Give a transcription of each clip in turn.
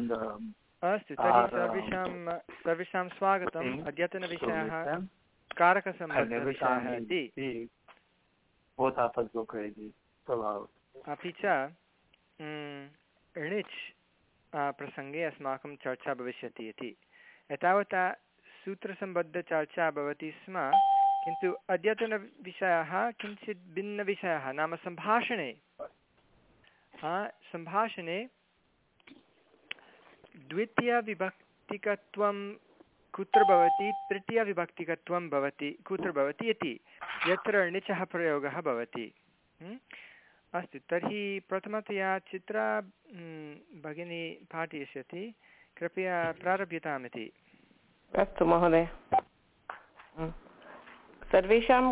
अस्तु तर्हि सर्वेषां सर्वेषां स्वागतम्। अद्यतनविषयः every इति. अपि च णिच् प्रसङ्गे अस्माकं चर्चा भविष्यति इति। एतावता सूत्रसम्बद्धचर्चा भवति स्म किन्तु अद्यतनविषयः किञ्चित् भिन्नविषयः। नाम सम्भाषणे। सम्भाषणे द्वितीयविभक्तिकत्वं कुत्र भवति? तृतीयविभक्तिकत्वं भवति। कुत्र भवति इति। यत्र णिचः प्रयोगः भवति। अस्तु, तर्हि प्रथमतया चित्रा भगिनी पाठयिष्यति। कृपया प्रारभ्यतामिति। अस्तु, महोदय. सर्वेषां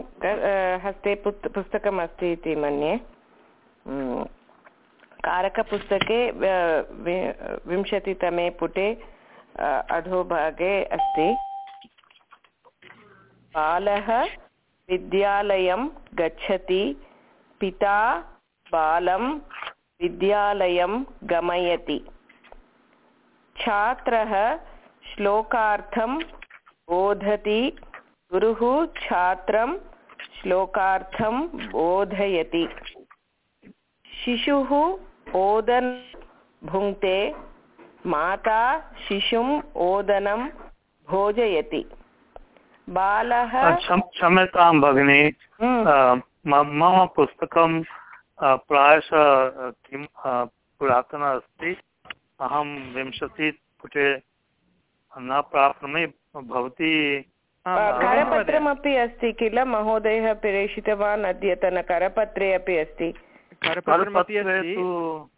हस्ते पुस्तकम् अस्ति इति मन्ये. कारकपुस्तके विंशतितमे पुटे अधोभागे अस्ति। बालः विद्यालयं गच्छति, पिता बालं विद्यालयं गमयति। छात्रः श्लोकार्थं बोधति, गुरुः छात्रं श्लोकार्थं बोधयति। शिशुः ओदन् भुङ्क्ते माता शिशुम् ओदनं भोजयति। बालः क्षम- क्षम्यतां भगिनि। हम्म, मम पुस्तकं प्रायशः किं पुरातन अस्ति। अहं विंशतिपुटे न प्राप्नोमि भवती। करपत्रमपि अस्ति किल? महोदयः प्रेषितवान् अद्यतनकरपत्रे अपि अस्ति। करपत्रमपि करपत्रे अस्ति।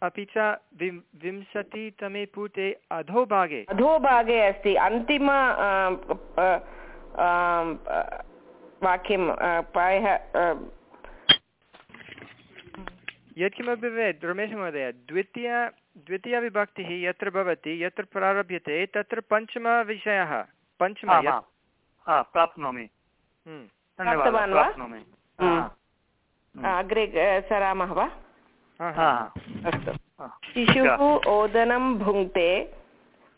अपि च विं- विंशतितमे पुटे अधोभागे। अधोभागे अस्ति। अन्तिम वाक्यं प्रायः यत्किमपि भवेत् रमेशमहोदय द्वितीय द्वितीयविभक्तिः यत्र भवति यत्र प्रारभ्यते तत्र पञ्चमविषयः पञ्चम। हा, प्राप्नोमि। अग्रे सरामः वा? हा, हा, हा। अस्तु। शिशुः ओदनं भुङ्क्ते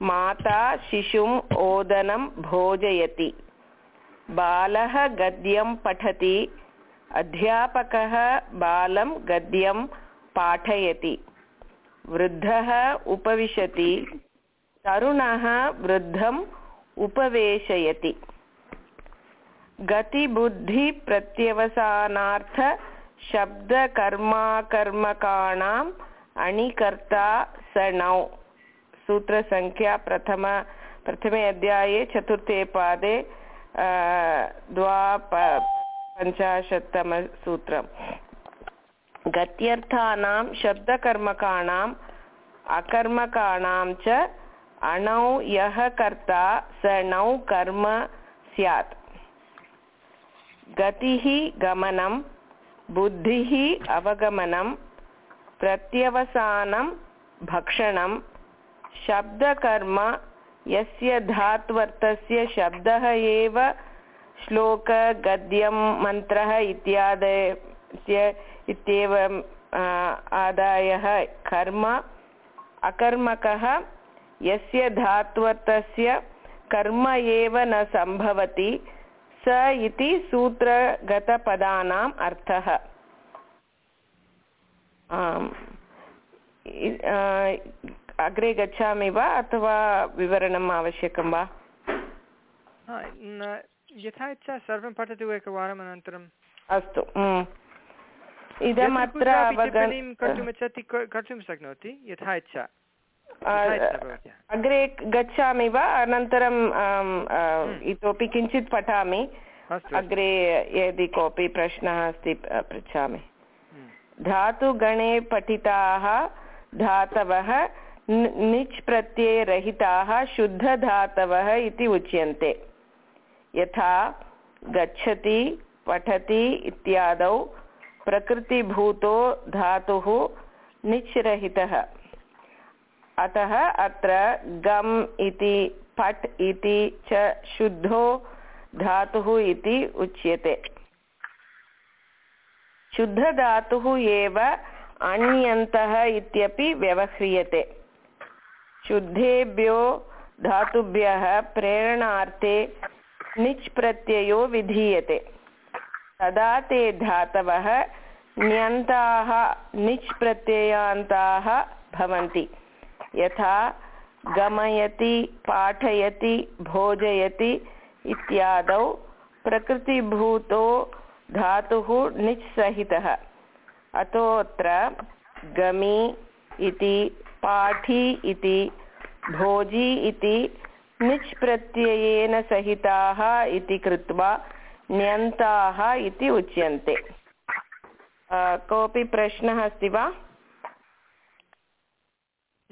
माता शिशुम् ओदनं भोजयति। बालः गद्यं पठति अध्यापकः बालं गद्यं पाठयति। वृद्धः उपविशति तरुणः वृद्धम् उपवेशयति। गतिबुद्धिप्रत्यवसानार्थ शब्दकर्माकर्मकाणाम् अणिकर्ता स नौ सूत्रसङ्ख्या प्रथम प्रथमे अध्याये, चतुर्थे पादे द्वाप पञ्चाशत्तमसूत्रम् गत्यर्थानां शब्दकर्मकाणाम् अकर्मकाणां च अणौ यः कर्ता स नौ कर्म स्यात्। गतिः गमनं बुद्धिः अवगमनं, प्रत्यवसानं, भक्षणं, शब्दकर्म, यस्य धात्वर्थस्य शब्दः एव श्लोक गद्यं मन्त्रः इत्यादयस्य इत्येवम् आदायः। कर्म, अकर्मकः, यस्य धात्वर्थस्य कर्म एव न सम्भवति। स इति सूत्रगतपदानाम् अर्थः। अग्रे गच्छामि वा अथवा विवरणम् आवश्यकं वा? यथा इच्छा सर्वं पठतु एकवारम् अनन्तरं अस्तु उम्. इदम् यत्र अवगन् टिप्पणीं कर्तुं शक्नोति यथा इच्छा अग्रे गच्छामि वा? अनन्तरम् आम्, हम्म। इतोपि किञ्चित् पठामि। अग्रे यदि कोऽपि प्रश्नः अस्ति पृच्छामि। हम्म। धातुगणे पठिताः धातवः निच् प्रत्ययरहिताः शुद्धधातवः इति उच्यन्ते। यथा गच्छति पठति इत्यादौ प्रकृतिभूतो धातुः निच् रहितः। अतः अत्र गम् इति पट् इति च शुद्धो धातुः इति उच्यते। शुद्धधातुः एव अण्यन्तः इत्यपि व्यवह्रियते। शुद्धेभ्यो धातुभ्यः प्रेरणार्थे निच् प्रत्ययो विधीयते। तदा ते धातवः ण्यन्ताः निच् प्रत्ययान्ताः भवन्ति। यथा गमयति, पाठयति, भोजयति इत्यादौ प्रकृतिभूतो धातुः निच्सहितः अतोऽत्र गमि इति, पाठी इति, भोजी इति निच् प्रत्ययेन सहिताः इति कृत्वा ण्यन्ताः इति उच्यन्ते। कोऽपि प्रश्नः अस्ति वा?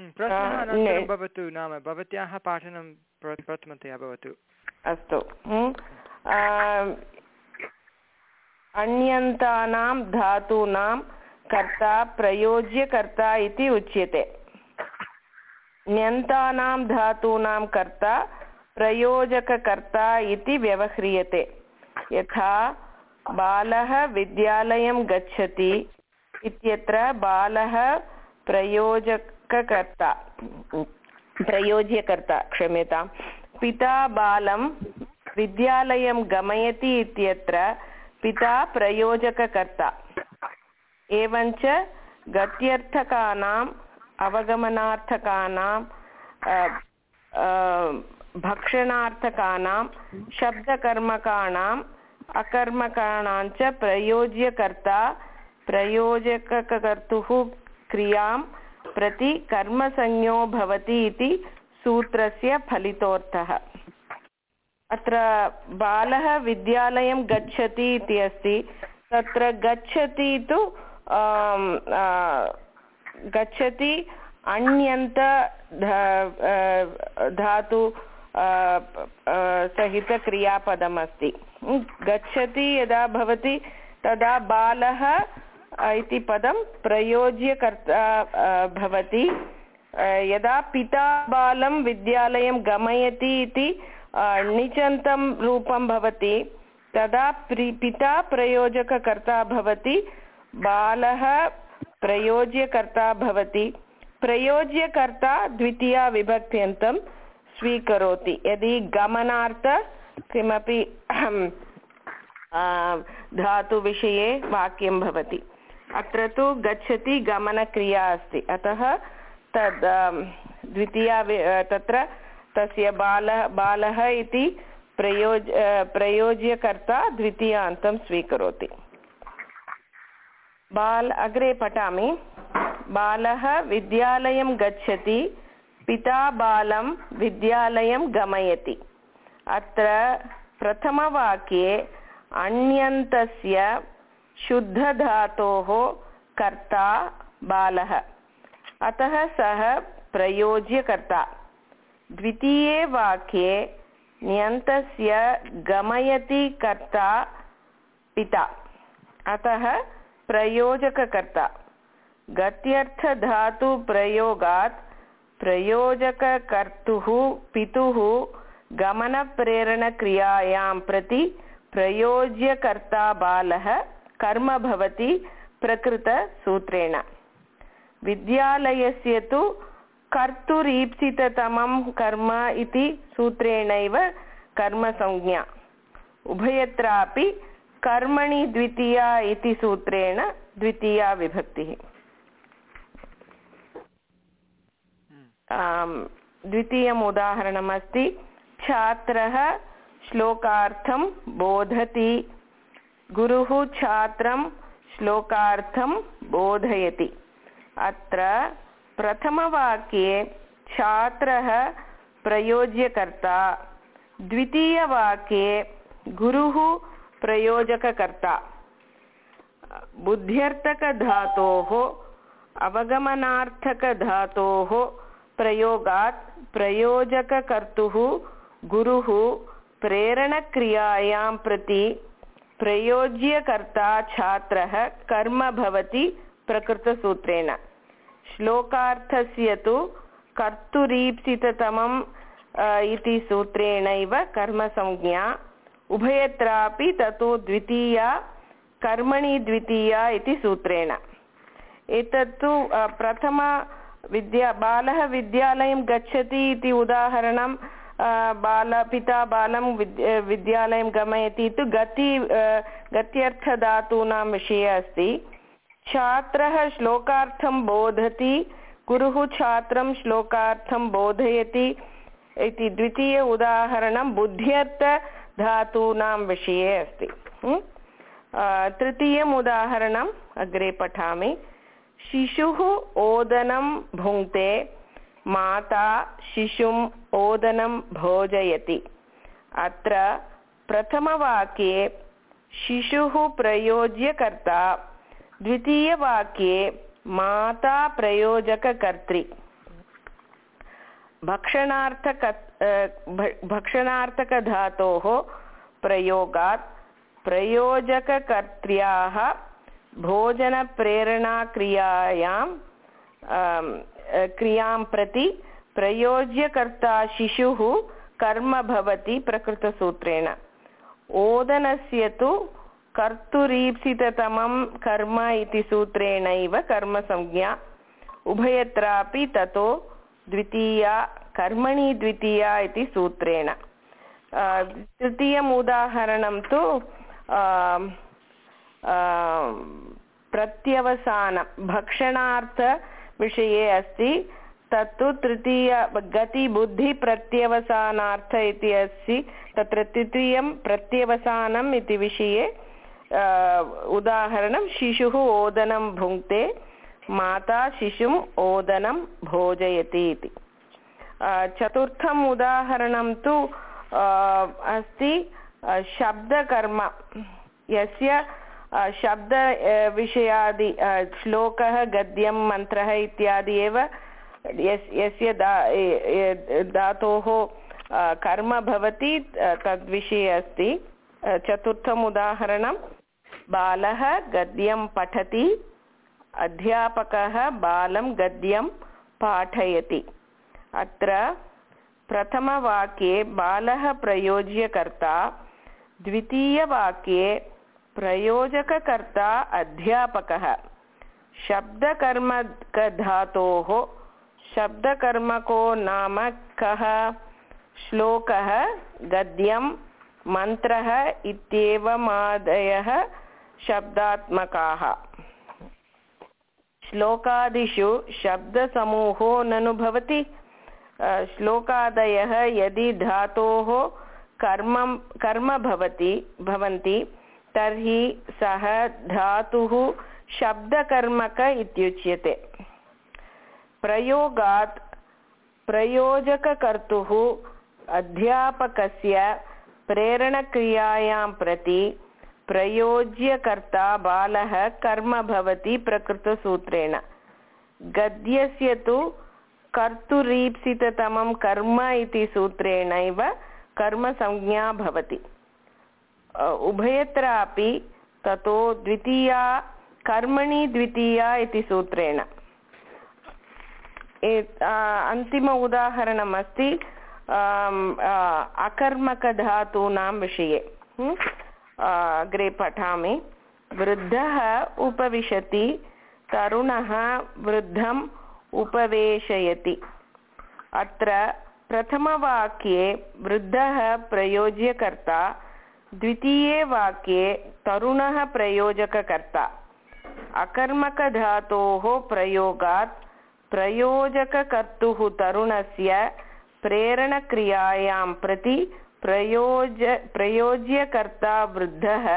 प्रश्नः अनन्तरं भवतु नाम भवत्याः पाठनं प्रथमतया भवतु। अस्तु। अन्यन्तानां धातूनां कर्ता प्रयोज्यकर्ता इति उच्यते। ण्यन्तानां धातूनां कर्ता प्रयोजककर्ता इति व्यवह्रियते। यथा बालः विद्यालयं गच्छति इत्यत्र बालः प्रयोजककर्ता प्रयोज्यकर्ता, क्षम्यतां, पिता बालं विद्यालयं गमयति इत्यत्र पिता प्रयोजककर्ता, एवञ्च गत्यर्थकानाम् अवगमनार्थकानां भक्षणार्थकानां शब्दकर्मकाणाम् अकर्मकाणां च प्रयोज्यकर्ता, प्रयोजककर्तुः क्रियाँ प्रति कर्मसंज्ञो भवति इति सूत्रस्य फलितोऽर्थः। अत्र बालः विद्यालयं गच्छति इति अस्ति। तत्र गच्छति तु गच्छति अन्यन्त धातु सहितक्रियापदमस्ति। गच्छति यदा भवति, तदा बालः इति पदं प्रयोज्यकर्ता भवति। यदा पिता बालं विद्यालयं गमयति इति णिचन्तं रूपं भवति, तदा पिता प्रयोजककर्ता भवति, बालः प्रयोज्यकर्ता भवति। प्रयोज्यकर्ता द्वितीया विभक्त्यन्तं स्वीकरोति। यदि गमनार्थ किमपि धातुविषये वाक्यं भवति। अत्र तु गच्छति गमनक्रिया अस्ति। अतः तद् द्वितीया तत्र तस्य बालः बालः इति प्रयोज प्रयोज्यकर्ता द्वितीयान्तं स्वीकरोति। बाल, अग्रे पठामि। बालः विद्यालयं गच्छति, पिता बालं विद्यालयं गमयति। अत्र प्रथमवाक्ये अन्यन्तस्य शुद्धधातोः कर्ता बालः। अतः सः प्रयोज्यकर्ता। द्वितीये वाक्ये ण्यन्तस्य गमयति कर्ता पिता। अतः प्रयोजककर्ता। गत्यर्थधातुप्रयोगात् प्रयोजककर्तुः पितुः गमनप्रेरणक्रियायां प्रति प्रयोज्यकर्ता बालः कर्म भवति प्रकृतसूत्रेण। विद्यालयस्य तु कर्तुरीप्सिततमं कर्म इति सूत्रेणैव कर्मसंज्ञा। उभयत्रापि कर्मणि द्वितीया इति सूत्रेण द्वितीया विभक्तिः। द्वितीयम् उदाहरणमस्ति, छात्रः श्लोकार्थं बोधति। गुरुः छात्रं श्लोकार्थं बोधयति। अत्र प्रथमवाक्ये छात्रः प्रयोज्यकर्ता, द्वितीयवाक्ये गुरुः प्रयोजककर्ता। बुद्ध्यर्थकधातोः, अवगमनार्थकधातोः प्रयोगात् प्रयोजककर्तुः गुरुः प्रेरणक्रियायां प्रति प्रयोज्यकर्ता छात्रः कर्म भवति प्रकृतसूत्रेण। श्लोकार्थस्य तु कर्तुरीप्सिततमम् इति सूत्रेणैव कर्मसंज्ञा। उभयत्रापि ततो द्वितीया, कर्मणि द्वितीया इति सूत्रेण। एतत्तु प्रथम विद्या, बालः विद्यालयं गच्छति इति उदाहरणं बाल, पिता बालं विद् विद्यालयं गमयति तु गति गत्यर्थधातूनां विषये अस्ति। छात्रः श्लोकार्थं बोधति, गुरुः छात्रं श्लोकार्थं बोधयति इति द्वितीय उदाहरणं बुद्ध्यर्थधातूनां विषये अस्ति। तृतीयम् उदाहरणम् अग्रे पठामि। शिशुः ओदनं भुङ्क्ते माता शिशुम् ओदनं भोजयति। अत्र प्रथमवाक्ये शिशुः प्रयोज्यकर्ता, द्वितीयवाक्ये माता प्रयोजककर्त्री। भक्षणार्थक भक्षणार्थकधातोः प्रयोगात् प्रयोजककर्त्र्याः भोजनप्रेरणाक्रियायां क्रियाँ प्रति प्रयोज्यकर्ता शिशुः कर्म भवति प्रकृतसूत्रेण। ओदनस्य तु कर्तुरीप्सिततमं कर्म इति सूत्रेणैव कर्मसंज्ञा। उभयत्रापि ततो द्वितीया, कर्मणि द्वितीया इति सूत्रेण। तृतीयम् उदाहरणं तु प्रत्यवसानं भक्षणार्थविषये अस्ति। तत्तु तृतीय गतिबुद्धिप्रत्यवसानार्थ इति अस्ति। तत्र तृतीयं प्रत्यवसानम् इति विषये उदाहरणं शिशुः ओदनं भुङ्क्ते, माता शिशुम् ओदनं भोजयति इति। चतुर्थम् उदाहरणं तु अस्ति शब्दकर्म। यस्य शब्दविषयादि श्लोकः, गद्यं मन्त्रः इत्यादि एव यस्य दा धातोः कर्म भवति तद्विषये अस्ति। चतुर्थम् उदाहरणं, बालः गद्यं पठति, अध्यापकः बालं गद्यं पाठयति। अत्र प्रथमवाक्ये बालः प्रयोज्यकर्ता, द्वितीयवाक्ये प्रयोजककर्ता अध्यापकः। शब्दकर्मकधातोः। शब्दकर्मको नाम कः? श्लोकः, गद्यं, मन्त्रः इत्येवमादयः शब्दात्मकाः। श्लोकादिषु शब्दसमूहो ननु भवति श्लोकादयः यदि धातोः कर्म कर्म भवति, भवन्ति तर्हि सः धातुः शब्दकर्मक इत्युच्यते। प्रयोगात् प्रयोजककर्तुः अध्यापकस्य प्रेरणक्रियायां प्रति प्रयोज्यकर्ता बालः कर्म भवति प्रकृतसूत्रेण। गद्यस्य तु कर्तुरीप्सिततमं कर्म इति सूत्रेणैव कर्मसंज्ञा भवति। उभयत्रापि ततो द्वितीया, कर्मणि द्वितीया इति सूत्रेण। अन्तिम उदाहरणम् अस्ति अकर्मकधातूनां विषये। अग्रे पठामि। वृद्धः उपविशति, तरुणः वृद्धम् उपवेशयति। अत्र प्रथमवाक्ये वृद्धः प्रयोज्यकर्ता द्वितीये वाक्ये तरुणः प्रयोजककर्ता। अकर्मकधातोः प्रयोगात् प्रयोजककर्तुः तरुणस्य प्रेरणक्रियायां प्रति प्रयोज प्रयोज्यकर्ता वृद्धः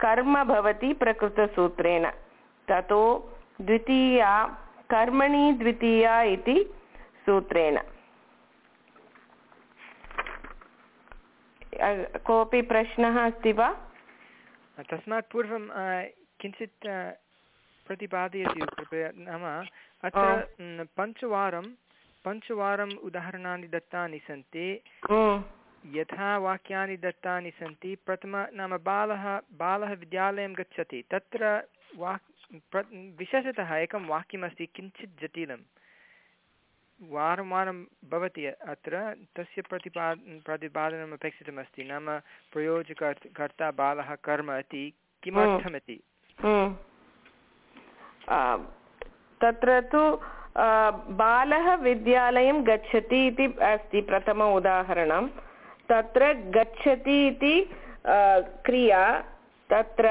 कर्म भवति प्रकृतसूत्रेण। ततो द्वितीया कर्मणि द्वितीया इति सूत्रेण। कोऽपि प्रश्नः अस्ति वा? तस्मात् पूर्वं किञ्चित् प्रतिपादयति कृपया। नाम अत्र पञ्चवारं पञ्चवारम् उदाहरणानि दत्तानि सन्ति। यथा वाक्यानि दत्तानि सन्ति। प्रथम नाम बालः बालः विद्यालयं गच्छति। तत्र वाक् विशेषतः एकं वाक्यमस्ति किञ्चित् जटिलं वारं वारं भवति अत्र, तस्य प्रतिपा, प्रतिपादनम् अपेक्षितमस्ति। नाम प्रयोजकर्ता बालः कर्म इति किमर्थमिति? तत्र तु बालः विद्यालयं गच्छति इति अस्ति प्रथम उदाहरणं। तत्र गच्छति इति क्रिया, तत्र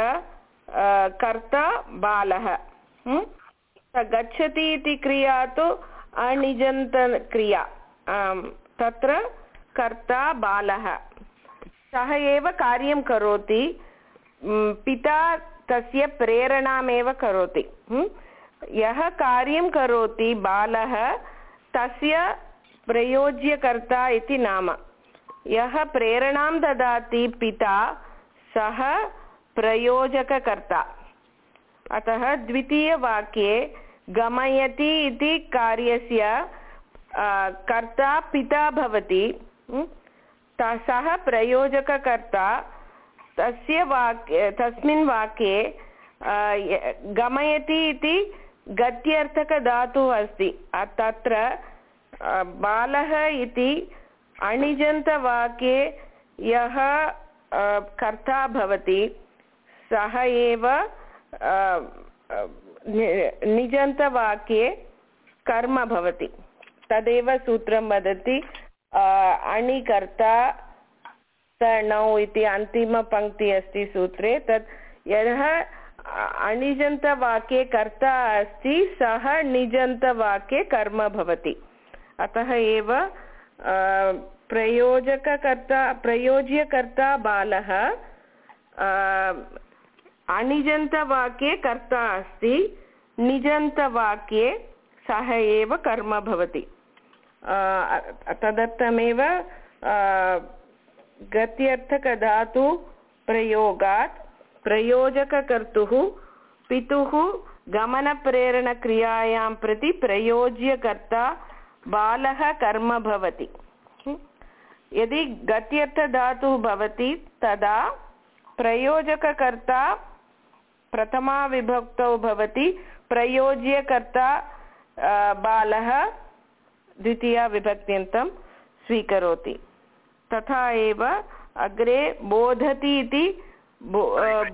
कर्ता बालः। गच्छति इति क्रिया तु अनिजन्तक्रिया तत्र कर्ता बालः। सः एव कार्यं करोति पिता तस्य प्रेरणामेव करोति। यः कार्यं करोति बालः, तस्य प्रयोज्यकर्ता इति नाम। यः प्रेरणां ददाति पिता, सः प्रयोजककर्ता। अतः द्वितीयवाक्ये गमयति इति कार्यस्य कर्ता पिता भवति सः प्रयोजककर्ता, तस्य वाक्ये, तस्मिन् वाक्ये गमयति इति गत्यर्थकधातुः अस्ति। तत्र बालः इति अणिजन्तवाक्ये यः कर्ता भवति, सः एव निजन्तवाक्ये कर्म भवति। तदेव सूत्रं वदति अणिकर्ता नौ इति अन्तिमपङ्क्ति अस्ति सूत्रे, तत् यः अणिजन्तवाक्ये कर्ता अस्ति, सः निजन्तवाक्ये कर्म भवति। अतः एव प्रयोजककर्ता, प्रयोज्यकर्ता बालः अनिजन्तवाक्ये कर्ता अस्ति, निजन्तवाक्ये सः एव कर्म भवति। तदर्थमेव गत्यर्थकधातु प्रयोगात् प्रयोजककर्तुः, पितुः गमनप्रेरणक्रियायां प्रति प्रयोज्यकर्ता बालः कर्म भवति। यदि गत्यर्थधातुः भवति, तदा प्रयोजककर्ता प्रथमाविभक्तौ भवति प्रयोज्यकर्ता बालः द्वितीयाविभक्त्यन्तं स्वीकरोति। तथा एव अग्रे बोधति इति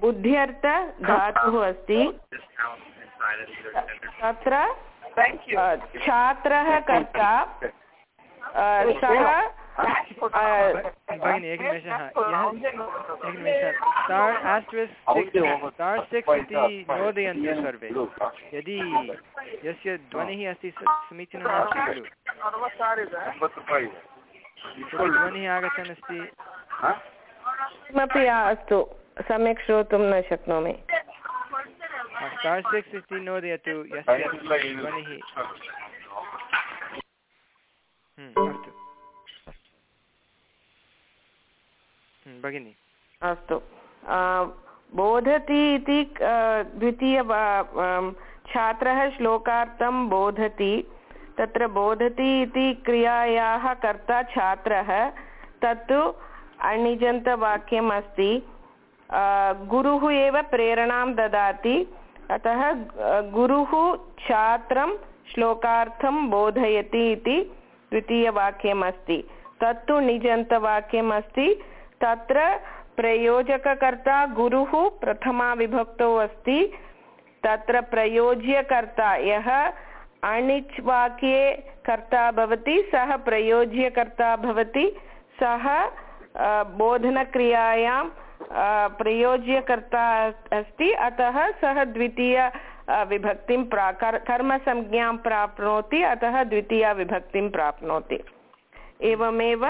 बुद्ध्यर्थ धातुः अस्ति। तत्र छात्रः कर्ता सः भगिनि एकनिमेषः एकनिमेषः नोदयन्तु सर्वे यदि यस्य ध्वनिः अस्ति समीचीनं नास्ति खलु ध्वनिः आगच्छन् अस्ति किमपि अस्तु सम्यक् श्रोतुं न शक्नोमि स्टार् सिक्स् इति नोदयतु यस्य ध्वनिः भगिनि। अस्तु। बोधति इति द्वितीय छात्रः श्लोकार्थं बोधति। तत्र बोधति इति क्रियायाः कर्ता छात्रः। तत्तु अणिजन्तवाक्यम् अस्ति गुरुः एव प्रेरणां ददाति। अतः गुरुः छात्रं श्लोकार्थं बोधयति इति द्वितीयवाक्यम् अस्ति तत्तु निजन्तवाक्यम् अस्ति तत्र प्रयोजककर्ता गुरुः प्रथमाविभक्तौ अस्ति। तत्र प्रयोज्यकर्ता यः अणिच् वाक्ये कर्ता भवति, सः प्रयोज्यकर्ता भवति, सः बोधनक्रियायां प्रयोज्यकर्ता अस्ति, अतः सः द्वितीय विभक्तिं प्रा कर्मसंज्ञां प्राप्नोति, अतः द्वितीयाविभक्तिं प्राप्नोति। एवमेव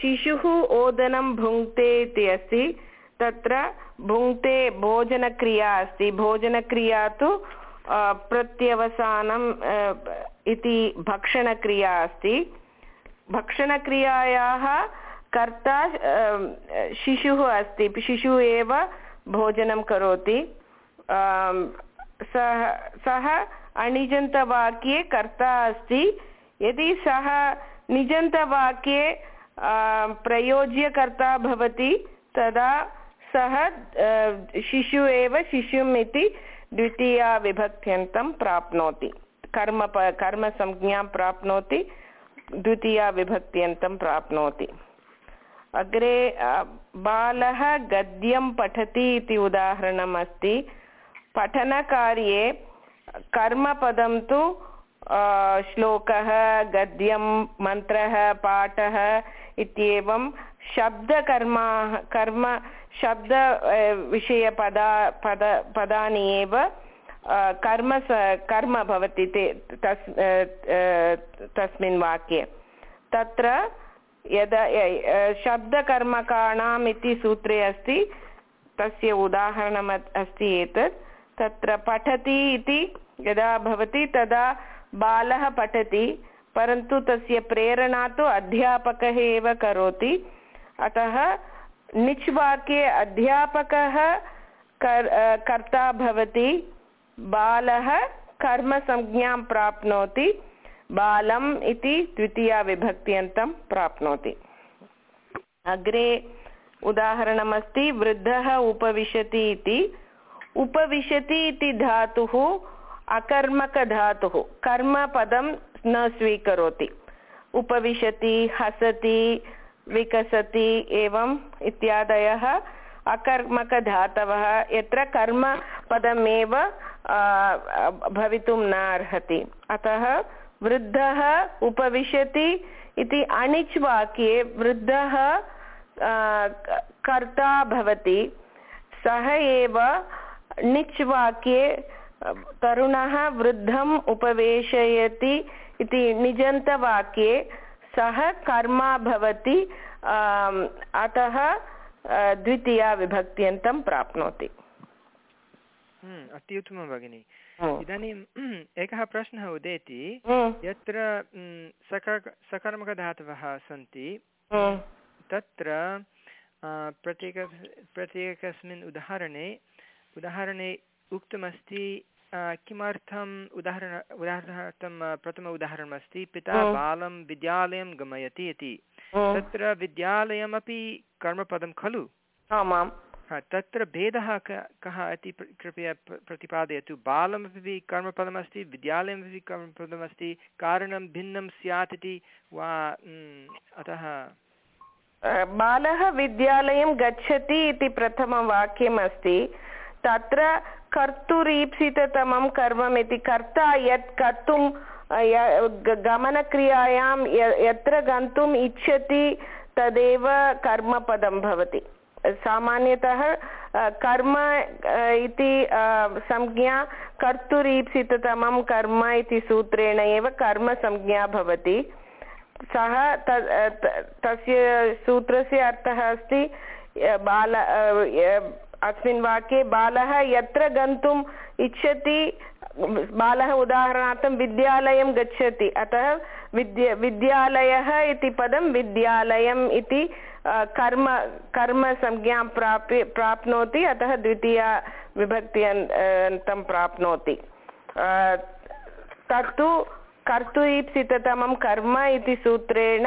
शिशुः ओदनं भुङ्क्ते इति अस्ति। तत्र भुङ्क्ते भोजनक्रिया अस्ति। भोजनक्रिया तु प्रत्यवसानम् इति भक्षणक्रिया अस्ति। भक्षणक्रियायाः कर्ता शिशुः अस्ति। शिशुः एव भोजनं करोति। सः सः अणिजन्तवाक्ये कर्ता अस्ति। यदि सः निजन्तवाक्ये प्रयोज्यकर्ता भवति, तदा सः शिशु एव शिशुम् इति द्वितीया विभक्त्यन्तं प्राप्नोति। कर्म कर्मसंज्ञां प्राप्नोति द्वितीया विभक्त्यन्तं प्राप्नोति। अग्रे बालः गद्यं पठति इति उदाहरणम् अस्ति पठनकार्ये कर्मपदं तु श्लोकः, गद्यं, मन्त्रः, पाठः इत्येवं शब्दकर्मा, कर्म, शब्द विषयपदा, पद, पदानि एव कर्म कर्म भवति ते, तस् तस्मिन् वाक्ये। तत्र यदा शब्दकर्मकाणाम् इति सूत्रे अस्ति, तस्य उदाहरणम् अस्ति एतत्। तत्र पठति इति यदा भवति तदा बालः पठति, परन्तु तस्य प्रेरणा तु अध्यापकः एव करोति। अतः निच् वाक्ये अध्यापकः कर्ता भवति, बालः कर्मसंज्ञां प्राप्नोति, बालम् इति द्वितीया प्राप्नोति। अग्रे उदाहरणमस्ति, वृद्धः उपविशति इति। उपविशति इति धातुः अकर्मकधातुः। कर्मपदं न स्वीकरोति। उपविशति, हसति, विकसति एवम् इत्यादयः अकर्मकधातवः। यत्र कर्मपदमेव भवितुं न अतः वृद्धः उपविशति इति अणिच् वाक्ये वृद्धः कर्ता भवति। सः एव णिच् वाक्ये तरुणः वृद्धम् उपवेशयति इति निजन्तवाक्ये सः कर्मा भवति अतः द्वितीया विभक्त्यन्तं प्राप्नोति। हम्म, अति उत्तमं भगिनि। इदानीम् एकः प्रश्नः उदेति। यत्र सकर सकर्मकधातवः सन्ति तत्र प्रत्येक प्रत्येकस्मिन् उदाहरणे उदाहरणे उक्तमस्ति किमर्थम् उदाहरण उदाहरणार्थं प्रथम उदाहरणमस्ति पिता बालं विद्यालयं गमयति इति। तत्र विद्यालयमपि कर्मपदं खलु? आमां तत्र भेदः कः इति कृपया प्रतिपादयतु। बालमपि कर्मपदमस्ति विद्यालयमपि कर्मपदमस्ति कारणं भिन्नं स्यात् इति वा अतः बालः विद्यालयं गच्छति इति प्रथमवाक्यमस्ति। तत्र कर्तुरीप्सिततमं कर्मम् इति कर्ता यत् कर्तुं गमनक्रियायां यत्र गन्तुम् इच्छति तदेव कर्मपदं भवति। सामान्यतः कर्म इति संज्ञा कर्तुरीप्सिततमं कर्म इति सूत्रेण एव कर्मसंज्ञा भवति। सः तस्य सूत्रस्य अर्थः अस्ति बाल अस्मिन् वाक्ये बालः यत्र गन्तुम् इच्छति, बालः उदाहरणार्थं विद्यालयं गच्छति। अतः विद्या, विद्यालयः इति पदं विद्यालयम् इति कर्म, कर्मसंज्ञां प्राप्य, प्राप्नोति। अतः द्वितीया विभक्ति अन्तं प्राप्नोति। तत्तु कर्तुईप्सिततमं कर्म इति सूत्रेण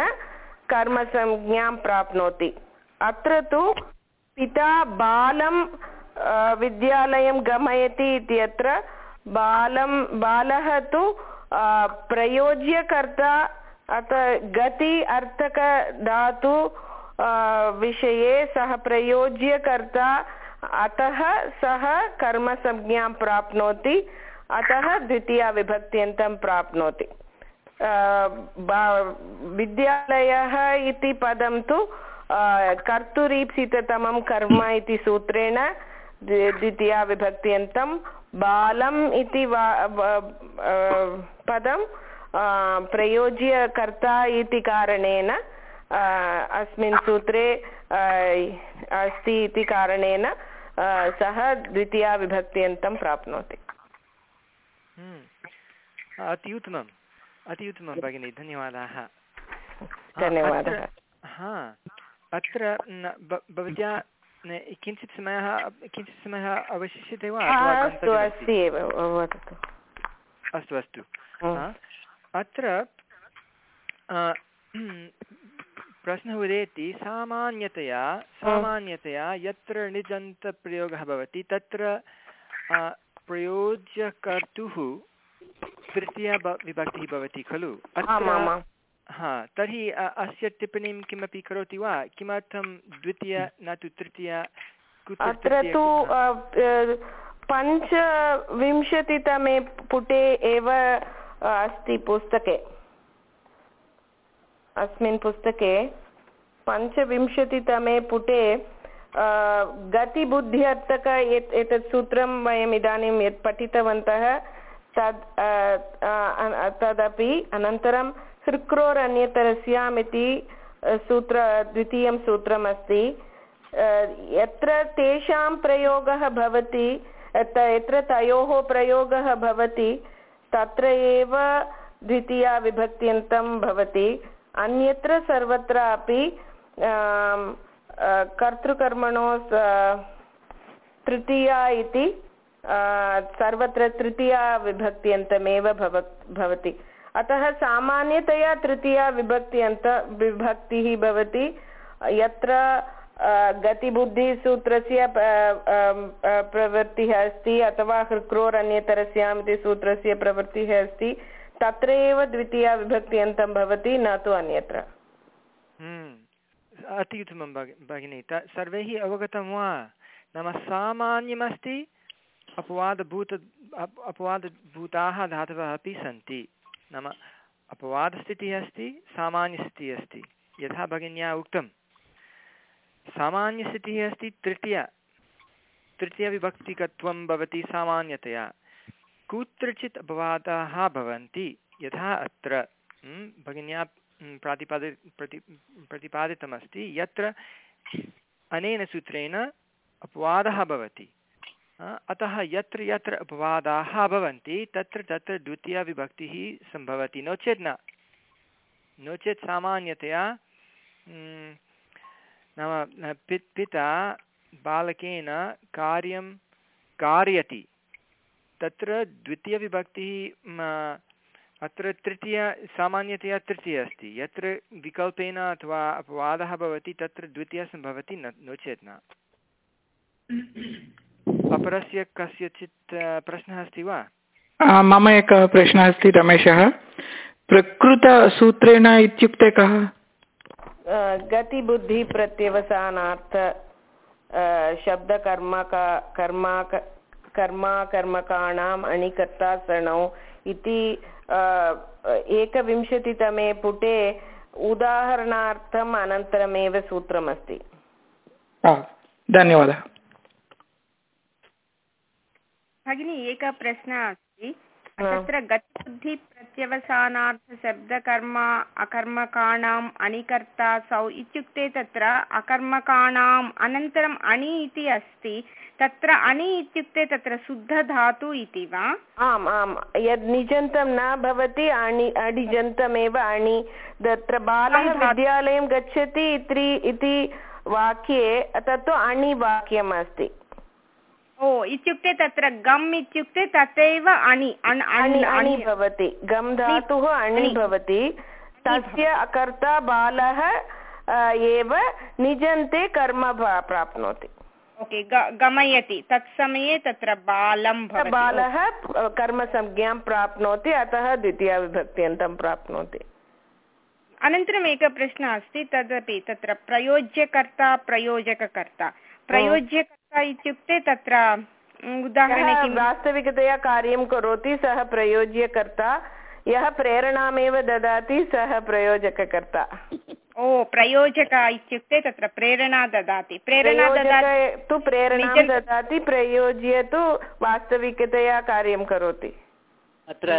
कर्मसंज्ञां प्राप्नोति। अत्र तु पिता बालं विद्यालयं गमयति इत्यत्र बालं, बालः तु प्रयोज्यकर्ता अत गति अर्थकधातु विषये सः प्रयोज्यकर्ता, अतः सः कर्मसंज्ञां प्राप्नोति, अतः द्वितीया विभक्त्यन्तं प्राप्नोति। विद्यालयः इति पदं तु कर्तुरीप्सिततमं कर्म इति सूत्रेण द्वितीया विभक्त्यन्तं बालम् इति वा पदं प्रयोज्यकर्ता इति कारणेन अस्मिन् सूत्रे अस्ति इति कारणेन सः द्वितीया विभक्त्यन्तं प्राप्नोति। हम्म। अति उत्तमम्। अति उत्तमं भगिनि। धन्यवादाः। धन्यवादः। हा। अत्र भवत्या किञ्चित् समयः किञ्चित् समयः अवशिष्यते वा? अस्तु अस्ति? एव वदतु। अस्तु अस्तु। अत्र प्रश्नः उदेति सामान्यतया सामान्यतया यत्र निजन्तप्रयोगः भवति तत्र प्रयोज्यकर्तुः तृतीया विभक्तिः भवति खलु? अत्र हा तर्हि अस्य टिप्पणीं किमपि करोति वा? किमर्थं द्वितीय न तु तृतीय अत्र तु पञ्चविंशतितमे पुटे एव अस्ति पुस्तके। अस्मिन् पुस्तके पञ्चविंशतितमे पुटे गतिबुद्ध्यर्थक एतत् सूत्रं वयम् इदानीं यत् पठितवन्तः तद् तदपि अनन्तरं हृक्रोरन्यतरस्याम् इति सूत्र, द्वितीयं सूत्रमस्ति। यत्र तेषां प्रयोगः भवति यत्र तयोः प्रयोगः भवति, तत्र एव द्वितीया विभक्त्यन्तं भवति। अन्यत्र सर्वत्र अपि कर्तृकर्मणो तृतीया इति सर्वत्र तृतीया विभक्त्यन्तमेव भव, भवति। अतः सामान्यतया तृतीया विभक्त्यन्त विभक्तिः भवति। यत्र गतिबुद्धिसूत्रस्य प्रवृत्तिः अस्ति, अथवा हृक्रोरन्यतरस्याम् इति सूत्रस्य प्रवृत्तिः अस्ति तत्र एव द्वितीया विभक्त्यन्तं भवति, न तु अन्यत्र। हम्म। अति उत्तमं भगिनि सर्वैः अवगतं वा? नाम सामान्यमस्ति, अपवादभूत अपवादभूताः धातवः अपि सन्ति। नाम अपवादस्थितिः अस्ति, सामान्यस्थितिः अस्ति। यथा भगिन्या उक्तं। सामान्यस्थितिः अस्ति, तृतीय। तृतीयविभक्तिकत्वं भवति सामान्यतया। कुत्रचित् अपवादाः भवन्ति, यथा अत्र भगिन्या प्रतिपादि, प्रति, प्रतिपादितमस्ति, यत्र अनेन सूत्रेण अपवादः भवति। अतः यत्र यत्र अपवादाः भवन्ति, तत्र तत्र द्वितीयविभक्तिः सम्भवति। नो चेत् न। नो चेत् सामान्यतया नाम पित्, पिता बालकेन कार्यं कारयति। तत्र द्वितीयविभक्तिः अत्र तृतीय, सामान्यतया तृतीय अस्ति। यत्र विकल्पेन अथवा अपवादः भवति, तत्र द्वितीयः न, नो चेत् न। अपरस्य कस्यचित् प्रश्नः अस्ति वा? मम एकः प्रश्नः अस्ति रमेशः। प्रकृतसूत्रेण इत्युक्ते कः? गतिबुद्धिप्रत्यवसानार्थ शब्दकर्म कर्मा कर्मा अणिकर्ता इति एकविंशतितमे पुटे उदाहरणार्थम् अनन्तरमेव सूत्रमस्ति। धन्यवादः। भगिनी एकः प्रश्नः अस्ति। तत्र गतिबुद्धिप्रत्यवसानार्थशब्दकर्म अकर्मकाणाम् अणिकर्तासौ इत्युक्ते तत्र अकर्मकाणाम् अनन्तरम् अणि इति अस्ति। तत्र अणि इत्युक्ते तत्र शुद्धधातु इति वा? आम् आम्। यद् निजन्तं न भवति अणि अडिजन्तमेव अणि। तत्र बालः विद्यालयं गच्छति इति वाक्ये तत्तु अणिवाक्यम् अस्ति। ओ इत्युक्ते तत्र गम् इत्युक्ते तथैव अणि अणि भवति। गम् धातुः अणि भवति। तस्य कर्ता बालः एव निजन्ते कर्म प्राप्नोति। ओके गमयति। तत्समये तत्र बालं बालः कर्मसंज्ञां प्राप्नोति अतः द्वितीयाविभक्त्यन्तं प्राप्नोति। अनन्तरम् एकः प्रश्नः अस्ति तदपि तत्र प्रयोज्यकर्ता प्रयोजककर्ता। प्रयोज्यकर्ता इत्युक्ते तत्र उदाहरणे वास्तविकतया कार्यं करोति सः प्रयोज्यकर्ता। यः प्रेरणामेव ददाति सः प्रयोजककर्ता। ओ प्रयोजक इत्युक्ते तत्र प्रेरणा ददाति। प्रेरणा ददाति तु प्रेरणा ददाति प्रयोज्य तु वास्तविकतया कार्यं करोति। अत्र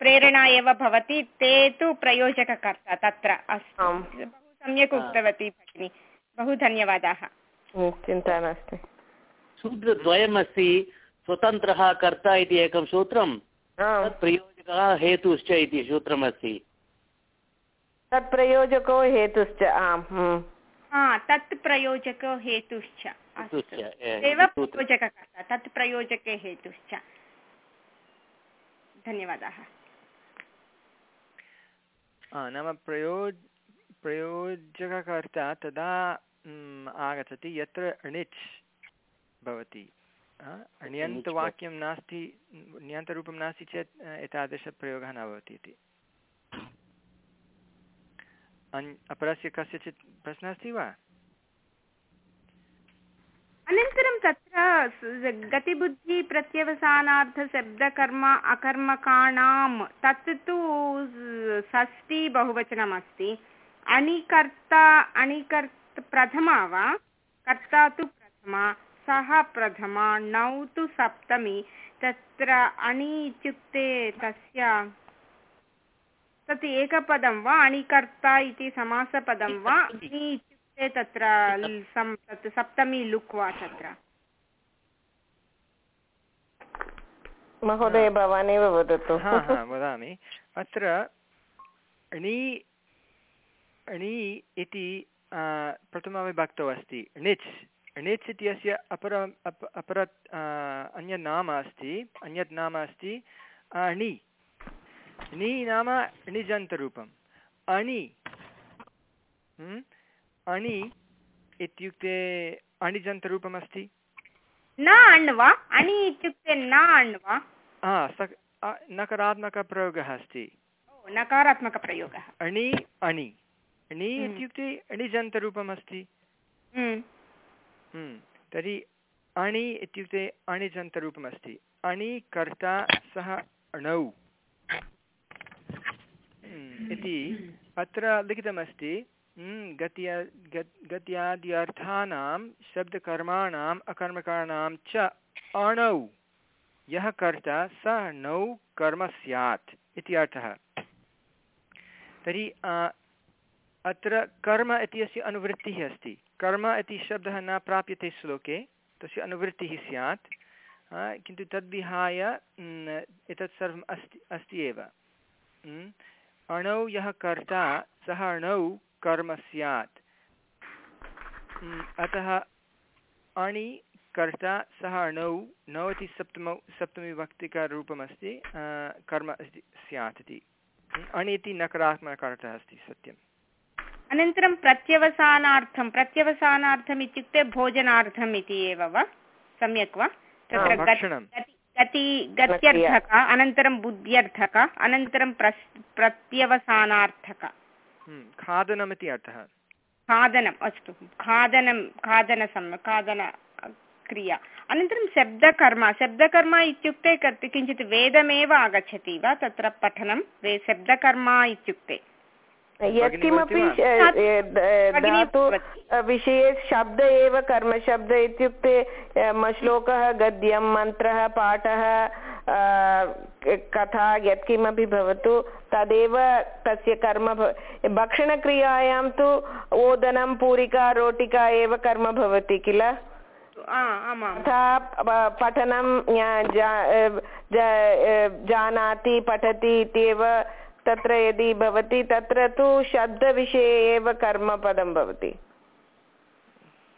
प्रेरणा एव भवति ते तु प्रयोजककर्ता तत्र अस्तु। बहु सम्यक् उक्तवती भगिनी। बहु धन्यवादाः। चिन्ता नास्ति सूत्रद्वयमस्ति स्वतन्त्रः कर्ता इति एकं सूत्रं प्रयोजकः हेतुश्च इति सूत्रमस्ति। तत् प्रयोजको हेतुश्च आम् तत् प्रयोजको हेतुश्च एव प्रयोजककर्ता तत् प्रयोजके हेतुश्च। धन्यवादाः। नाम प्रयोज प्रयोजककर्ता तदा आगच्छति। यत्र णिच् भवति। ण्यन्तवाक्यं नास्ति ण्यन्तरूपं नास्ति चेत् एतादृशप्रयोगः न भवति इति। अपरस्य कस्यचित् प्रश्नः अस्ति वा? अनन्तरं तत्र गतिबुद्धिप्रत्यवसानार्थशब्दकर्म अकर्मकाणां तत् तु षष्ठी बहुवचनमस्ति। अणिकर्ता अणिकर्त प्रथमा वा? कर्ता तु प्रथमा सः प्रथमा नौ तु सप्तमी तत्र अणि इत्युक्ते तस्य तत् एकपदं वा? अणिकर्ता इति समासपदं वा? अणि इत्युक्ते तत्र तत् सप्तमी लुक् वा तत्र? महोदय भवानेव वदतु। वदामि। अत्र णि णि इति प्रथमविभक्तौ अस्ति। णिच्। णिच् इत्यस्य अपर अप अपर अन्यत् नाम अस्ति। अन्यत् नाम अस्ति अणि णि। नाम णिजन्तरूपम्। अणि। हम्म? अणि इत्युक्ते अणिजन्तरूपमस्ति? न अण् वा अणि इत्युक्ते न अण् वा नकारात्मकप्रयोगः अस्ति। नकारात्मकप्रयोगः। अणि अणि। णि हम्म। इत्युक्ते अणिजन्तरूपमस्ति। हम्म, हम्म, तर्हि अणि इत्युक्ते अणिजन्तरूपमस्ति। अणि कर्ता सः अणौ। इति अत्र लिखितमस्ति गत्या गत् गत्याद्यर्थानां शब्दकर्माणाम् अकर्मकाणां च अणौ। यः कर्ता स णौ कर्म स्यात् इति अर्थः। तर्हि अत्र कर्म इत्यस्य अनुवृत्तिः अस्ति। कर्म इति शब्दः न प्राप्यते श्लोके, तस्य अनुवृत्तिः स्यात्। किन्तु तद्विहाय एतत् सर्वम् अस्ति अस्ति एव। अणौ यः कर्ता, सः अणौ कर्म स्यात्। अतः अणि कर्ता, सः अणौ नौ इति सप्तमौ सप्तमीविभक्तिकरूपमस्ति कर्म अस्ति स्यात् इति। अणि इति नकारात्मकः अस्ति, सत्यम्। अनन्तरं प्रत्यवसानार्थं प्रत्यवसानार्थम् इत्युक्ते भोजनार्थम् इति एव वा? सम्यक् वा? तत्र गति गत्यर्थक अनन्तरं बुद्ध्यर्थक अनन्तरं प्रत्यवसानार्थक। हम्म, खादनमिति अर्थः। खादनम् अस्तु। खादनं खादनसम् खादन क्रिया। अनन्तरं शब्दकर्म शब्दकर्म इत्युक्ते कत्- किञ्चित् वेदमेव आगच्छति वा? तत्र पठनं वे शब्दकर्म इत्युक्ते। यत्किमपि धातु विषये शब्द एव कर्मशब्द इत्युक्ते श्लोकः गद्यं मन्त्रः पाठः कथा यत्किमपि भवतु। तदेव तस्य कर्म भक्षणक्रियायां तु ओदनं पूरिका रोटिका एव कर्म भवति किल? आ, आमां तथा पठनं जानाति पठति इत्येव तत्र यदि भवति तत्र तु शब्दविषये एव कर्मपदं भवति।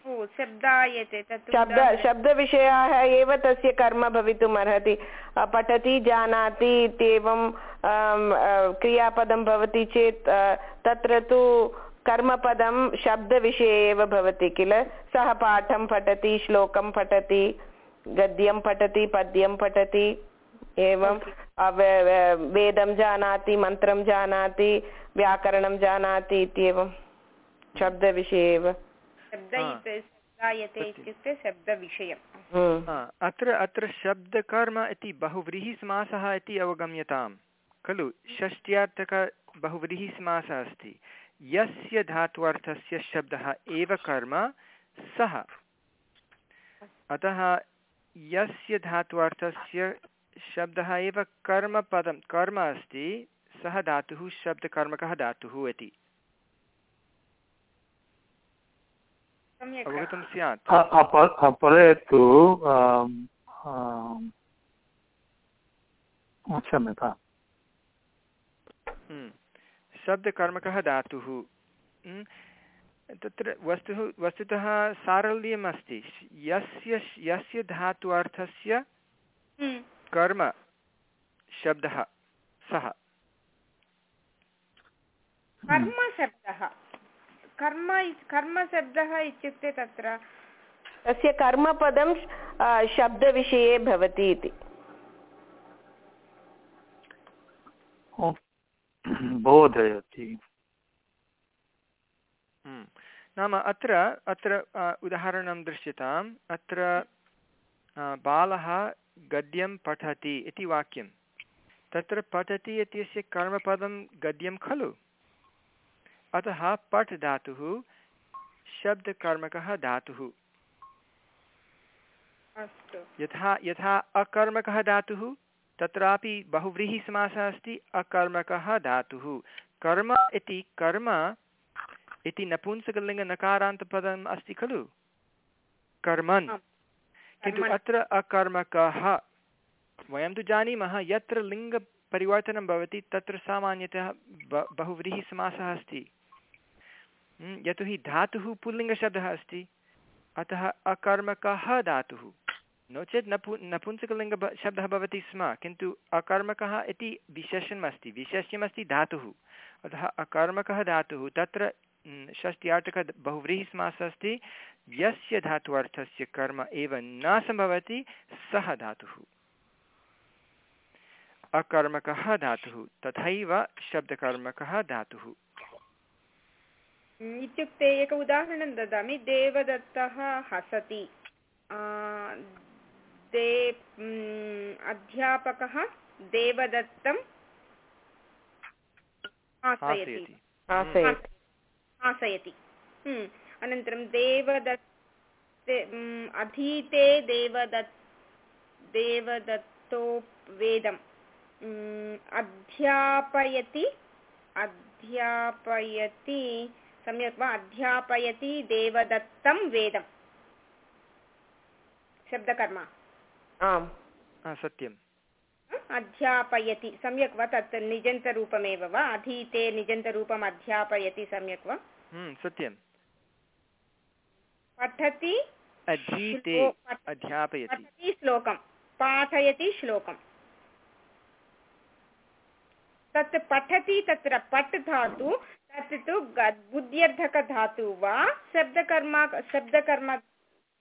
ओ शब्दायते तत् शब्द शब्दविषयाः एव तस्य कर्म भवितुम् अर्हति पठति जानाति इत्येवं क्रियापदं भवति चेत् तत्र तु कर्मपदं शब्दविषये एव भवति किल? सः पाठं पठति श्लोकं पठति गद्यं पठति पद्यं पठति। एवं वेदं जानाति मन्त्रं जानाति व्याकरणं जानाति इत्येवं शब्दविषये एव। इत्युक्ते शब्दविषयम्। हम्म। अत्र अत्र शब्दकर्म इति बहुव्रीहिसमासः इति अवगम्यतां खलु षष्ट्यार्थक बहुव्रीहिसमासः अस्ति। यस्य धात्वर्थस्य शब्दः एव कर्म सः। अतः यस्य धात्वर्थस्य शब्दः एव कर्मपदं कर्म अस्ति सः धातुः शब्दकर्मकः धातुः इति। अवगतं स्यात्। अपरे तु हम्म। शब्दकर्मकः धातुः। हम्म। तत्र वस्तुः वस्तुतः सारल्यम् अस्ति यस्य यस्य धात्वर्थस्य हम्म, कर्म शब्दः सः। कर्मशब्दः कर्म कर्मशब्दः इत्युक्ते तत्र तस्य कर्मपदं अ, शब्दविषये भवति इति। बोधयति। हम्म। नाम अत्र अत्र अ, उदाहरणं दृश्यताम्। अत्र बालः गद्यं पठति इति वाक्यं तत्र पठति इत्यस्य कर्मपदं गद्यं खलु। अतः पठ् धातुः शब्दकर्मकः धातुः। यथा यथा अकर्मकः धातुः तत्रापि बहुव्रीहिसमासः अस्ति अकर्मकः धातुः। कर्म इति कर्म इति नपुंसकलिङ्गनकारान्तपदम् अस्ति खलु। कर्मन्। किन्तु। अत्र अकर्मकः। वयं तु जानीमः यत्र लिङ्गपरिवर्तनं भवति तत्र सामान्यतः ब बहुव्रीहिसमासः अस्ति। यतोहि धातुः पुल्लिङ्गशब्दः अस्ति। अतः अकर्मकः धातुः। नो चेत् नपु नपुंसकलिङ्ग शब्दः भवति स्म। किन्तु अकर्मकः इति विशेषणम् विशेष्यमस्ति धातुः। अतः अकर्मकः धातुः। तत्र षष्ट्यार्थक बहुव्रीहिसमासः अस्ति। यस्य धात्वर्थस्य कर्म एव न सम्भवति सः धातुः। अकर्मकः धातुः तथैव शब्दकर्मकः धातुः। Mm, इत्युक्ते एक उदाहरणं ददामि देवदत्तः हसति। दे mm, अध्यापकः देवदत्तं हासयति हासयति Hmm. अनन्तरं देवदत्ते अधीते देवदत् देवदत्तो वेदं Mm, अध्यापयति अध्यापयति सम्यक् वा अध्यापयति देवदत्तं वेदं। शब्दकर्म। आम् हा, सत्यं अध्यापयति सम्यक् वा तत् निजन्तरूपमेव वा अधीते निजन्तरूपम् अध्यापयति सम्यक् वा? हम्म, सत्यं पठति अधीते अध्यापयति। पठति श्लोकं पाठयति श्लोकं तत् पठति तत्र पट् धातु तत् तु बुद्ध्यर्थकधातु वा शब्दकर्म शब्दकर्म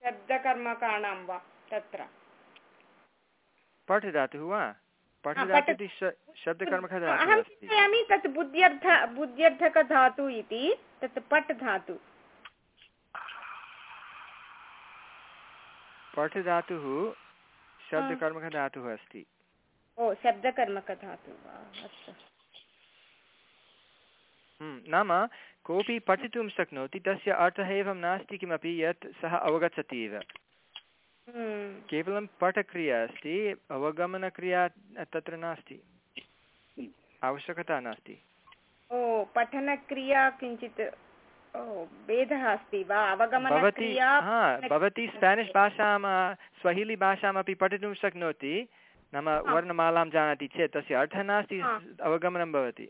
शब्दकर्मकाणां वा तत्र। पठ् धातुः वा? अहं चिन्तयामि तत् बुद्ध्यर्थ बुद्ध्यर्थकधातु इति तत् पट् धातु। पठ् धातुः शब्दकर्मकः धातुः अस्ति। ओ शब्दकर्मकधातु अस्तु। हम्म, नाम कोऽपि पठितुं शक्नोति तस्य अर्थः एवं नास्ति किमपि यत् सः अवगच्छति एव। हम्म, केवलं पठक्रिया अस्ति अवगमनक्रिया तत्र नास्ति। आवश्यकता नास्ति। ओ पठनक्रिया किञ्चित् भेदः अस्ति वा? भवती हा भवती स्पेनिश् भाषां स्वहिलि भाषामपि पठितुं शक्नोति। नाम वर्णमालां जानाति चेत् तस्य अर्थः नास्ति अवगमनं भवति।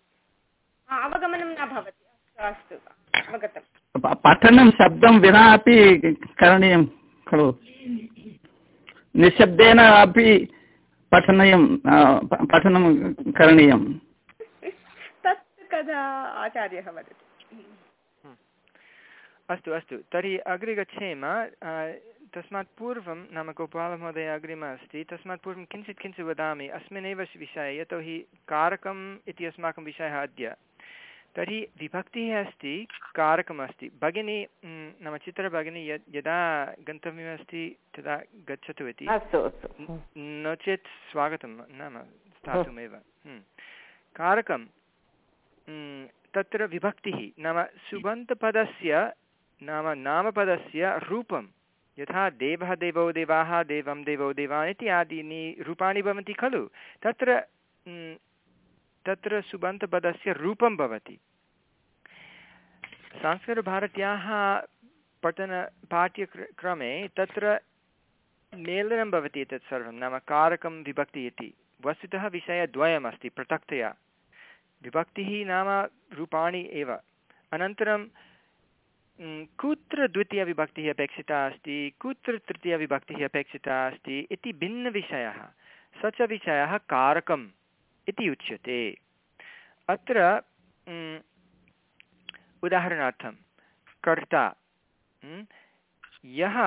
अवगमनं न भवति। अस्तु अस्तु अवगतं। पठनं शब्दं विना अपि करणीयं खलु। निःशब्देन अपि पठनीयं पठनं करणीयं। तत् कदा आचार्यः वदति? अस्तु अस्तु। तर्हि अग्रे गच्छेम तस्मात् पूर्वं नाम गोपालमहोदय अग्रिमः अस्ति तस्मात् पूर्वं किञ्चित् किञ्चित् वदामि। अस्मिन्नेव विषये यतोहि कारकम् इति अस्माकं विषयः अद्य। तर्हि विभक्तिः अस्ति कारकमस्ति भगिनी नाम चित्रभगिनी यद् यदा गन्तव्यमस्ति तदा गच्छतु इति। अस्तु अस्तु। न- चेत् स्वागतं नाम स्थातुमेव। कारकं तत्र विभक्तिः नाम सुबन्तपदस्य नाम, नामपदस्य रूपं। यथा देवः देवौ देवाः, देवं देवौ देवान् इत्यादीनि रूपाणि भवन्ति खलु। तत्र तत्र सुबन्तपदस्य रूपं भवति। संस्कृतभारत्याः पठनपाठ्यक्र क्रमे तत्र मेलनं भवति एतत् सर्वं। नाम कारकं विभक्ति इति। वस्तुतः विषयद्वयमस्ति, पृथक्तया। विभक्तिः नाम रूपाणि एव। अनन्तरं कुत्र द्वितीयविभक्तिः अपेक्षिता अस्ति कुत्र तृतीयविभक्तिः अपेक्षिता अस्ति इति भिन्नविषयः स च विषयः कारकम् इति उच्यते अत्र उदाहरणार्थं कर्ता यः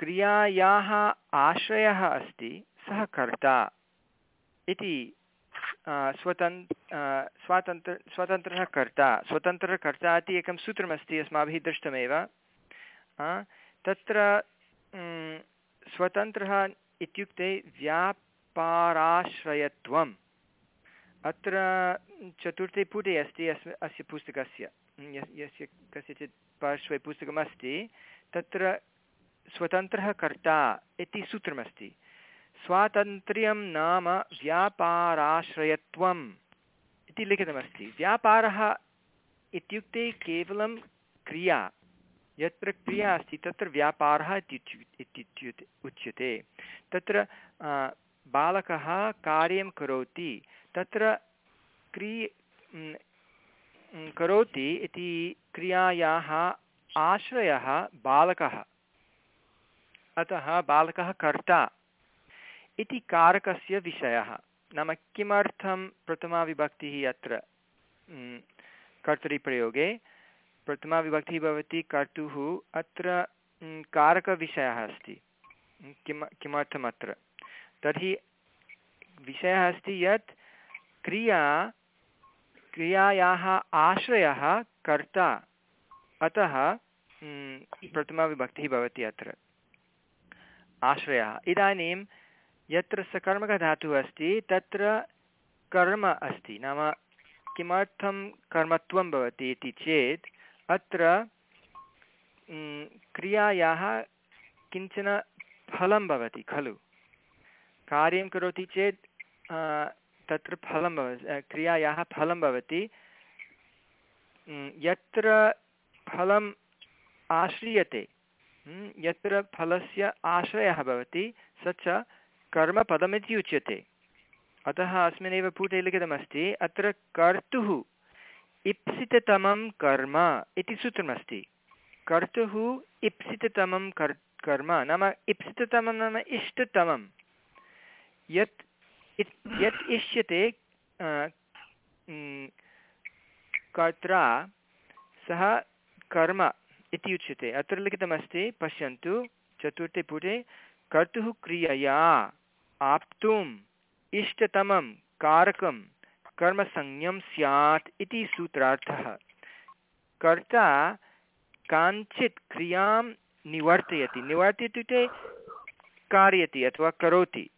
क्रियायाः आश्रयः अस्ति सः कर्ता इति स्वतन् स्वातन्त्र स्वतन्त्रः कर्ता स्वतन्त्रः कर्ता इति एकं सूत्रमस्ति, अस्माभिः दृष्टमेव। तत्र स्वतन्त्रः इत्युक्ते व्यापाराश्रयत्वम्। अत्र चतुर्थे पुटे अस्ति, अस्, अस्य पुस्तकस्य। यस्य कस्यचित् पार्श्वे पुस्तकमस्ति, तत्र स्वतन्त्रः कर्ता इति सूत्रमस्ति। स्वातन्त्र्यं नाम व्यापाराश्रयत्वम् इति लिखितमस्ति। व्यापारः इत्युक्ते केवलं क्रिया, यत्र क्रिया अस्ति तत्र व्यापारः इत्युच्यते उच्यते। तत्र बालकः कार्यं करोति, तत्र क्री करोति इति क्रियायाः आश्रयः बालकः। अतः बालकः कर्ता। इति कारकस्य विषयः। नाम किमर्थं प्रथमाविभक्तिः अत्र कर्तरिप्रयोगे प्रथमाविभक्तिः भवति कर्तुः अत्र कारकविषयः अस्ति। किम, किमर्थम् अत्र? तर्हि विषयः अस्ति यत् क्रिया, क्रियायाः आश्रयः कर्ता, अतः प्रथमाविभक्तिः भवति अत्र। आश्रयः। इदानीं यत्र सकर्मकः धातुः अस्ति, तत्र कर्म अस्ति। नाम किमर्थं कर्मत्वं भवति इति चेत्, अत्र क्रियायाः किंचन फलं भवति खलु। कार्यं करोति चेत् तत्र फलं भवति क्रियायाः फलं भवति। यत्र फलम् आश्रियते यत्र फलस्य आश्रयः भवति, स च कर्मपदमिति उच्यते अतः अस्मिन्नेव पुटे लिखितमस्ति, अत्र कर्तुः, इप्सिततमं कर्म इति सूत्रमस्ति। कर्तुः, इप्सिततमं कर्, कर्म, नाम इप्सिततमं नाम इष्टतमं। यत् यत् इष्यते कर्त्रा, सः कर्म इति उच्यते। अत्र लिखितमस्ति, पश्यन्तु, चतुर्थे पुटे, कर्तुः क्रियया। आप्तुम् इष्टतमं कारकं कर्मसंज्ञं स्यात् इति सूत्रार्थः। कर्ता काञ्चित् क्रियाँ निवर्तयति निवर्तयति इत्युक्ते कारयति अथवा करोति,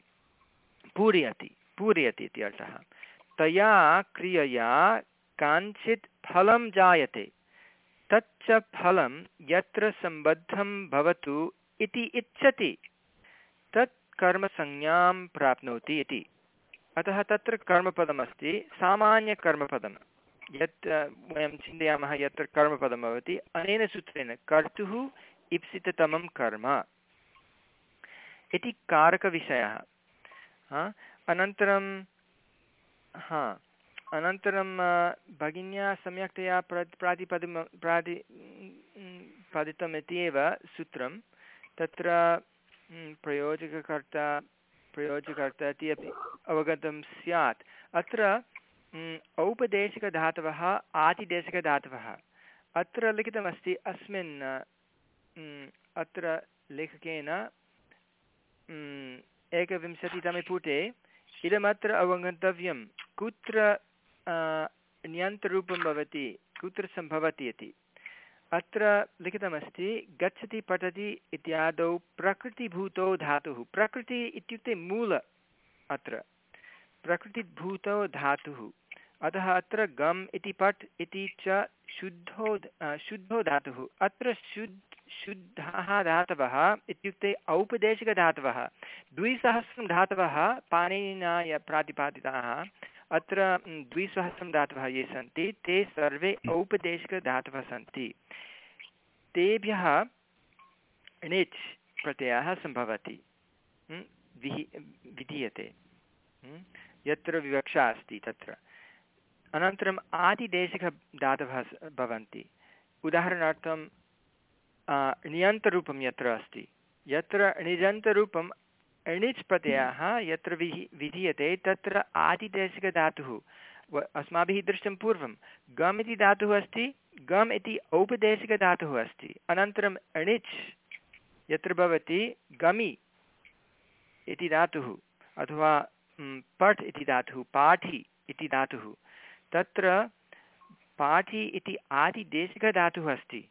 पूरयति पूरयति इति अर्थः। तया क्रियया काञ्चित् फलं जायते, तच्च फलं यत्र सम्बद्धं भवतु इति इच्छति। कर्मसंज्ञां प्राप्नोति इति। अतः तत्र कर्मपदमस्ति सामान्यकर्मपदं यत् वयं चिन्तयामः यत्र कर्मपदं भवति, अनेन सूत्रेण कर्तुः इप्सिततमं कर्म। इति कारकविषयः। अनन्तरं, हा, अनन्तरं भगिन्या सम्यक्तया प्र प्रातिपदिम, प्राति पादितम् इति एव सूत्रं। तत्र प्रयोजककर्ता प्रयोजकर्ता इति अपि अवगतं स्यात्। अत्र औपदेशिकधातवः, आतिदेशिकधातवः। अत्र लिखितमस्ति, अस्मिन् अत्र लेखकेन एकविंशतितमे पुटे, इदमत्र अवगन्तव्यं। कुत्र ण्यन्तरूपं भवति, कुत्र सम्भवति इति। अत्र लिखितमस्ति, गच्छति पठति इत्यादौ प्रकृतिभूतौ धातुः। प्रकृति इत्युक्ते मूल अत्र। प्रकृतिभूतौ धातुः। अतः अत्र गम् इति पट् इति च शुद्धौ शुद्धौ धातुः। अत्र शुद्, शुद्धाः धातवः इत्युक्ते औपदेशिकधातवः। द्विसहस्रं धातवः पाणिनिना प्रातिपादिताः। अत्र द्विसहस्रं धातवः ये सन्ति, ते सर्वे औपदेशिकधातवः सन्ति। तेभ्यः णिच् प्रत्ययः सम्भवति। विहि, विधीयते। यत्र विवक्षा अस्ति तत्र। अनन्तरम् आदिदेशिकधातवः भवन्ति। उदाहरणार्थं णियन्तरूपं यत्र अस्ति। यत्र णिजन्तरूपं एणिच् प्रत्ययः यत्र विहि विधीयते तत्र आदिदेशिकधातुः। अस्माभिः दृष्टं पूर्वं गम् इति धातुः अस्ति गम् इति औपदेशिकधातुः अस्ति। अनन्तरम् एणिच् यत्र भवति गमि इति धातुः अथवा पठ् इति धातुः पाठि इति धातुः। तत्र पाठि इति आदिदेशिकधातुः अस्ति।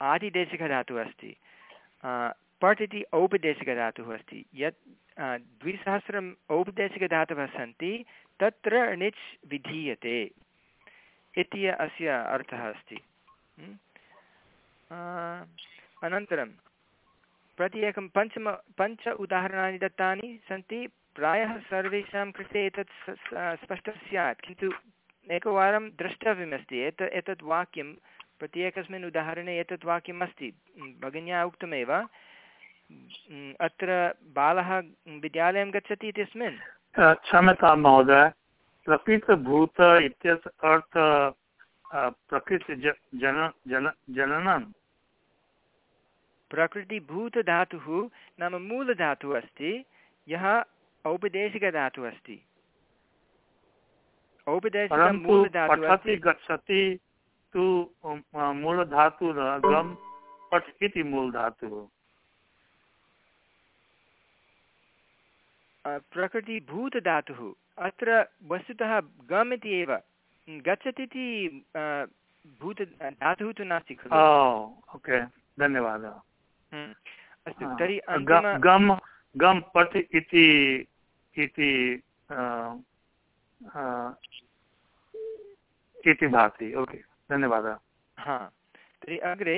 आदिदेशिकधातुः अस्ति। पट् इति औपदेशिकधातुः अस्ति। यत् द्विसहस्रम् औपदेशिकधातवः सन्ति तत्र णिच् विधीयते इति अस्य अर्थः अस्ति। अनन्तरं प्रति एकं पञ्चम, पञ्च उदाहरणानि दत्तानि सन्ति। प्रायः सर्वेषां कृते एतत् स्पष्टं स्यात्, किन्तु एकवारं द्रष्टव्यमस्ति एत एतत् वाक्यं प्रति एकस्मिन् उदाहरणे एतत् वाक्यम् अस्ति। भगिन्या उक्तमेव अत्र बालः विद्यालयं गच्छति इत्यस्मिन् क्षम्यतां महोदय प्रकृतभूत इत्यस्य अर्थ प्रकृति जन जन जननं प्रकृतिभूतधातुः नाम मूलधातुः अस्ति यः औपदेशिकधातुः अस्ति। औपदेशिकं मूलधातुः अस्ति। गच्छति तु मूलधातु इति मूलधातुः। प्रकृतिभूतधातुः अत्र वस्तुतः गम् इति एव। गच्छति इति भूत धातुः तु नास्ति खलु। ओके धन्यवादः। अस्तु तर्हि गम् गम् पठ् इति इति इति भाति ओके धन्यवादः। हा तर्हि अग्रे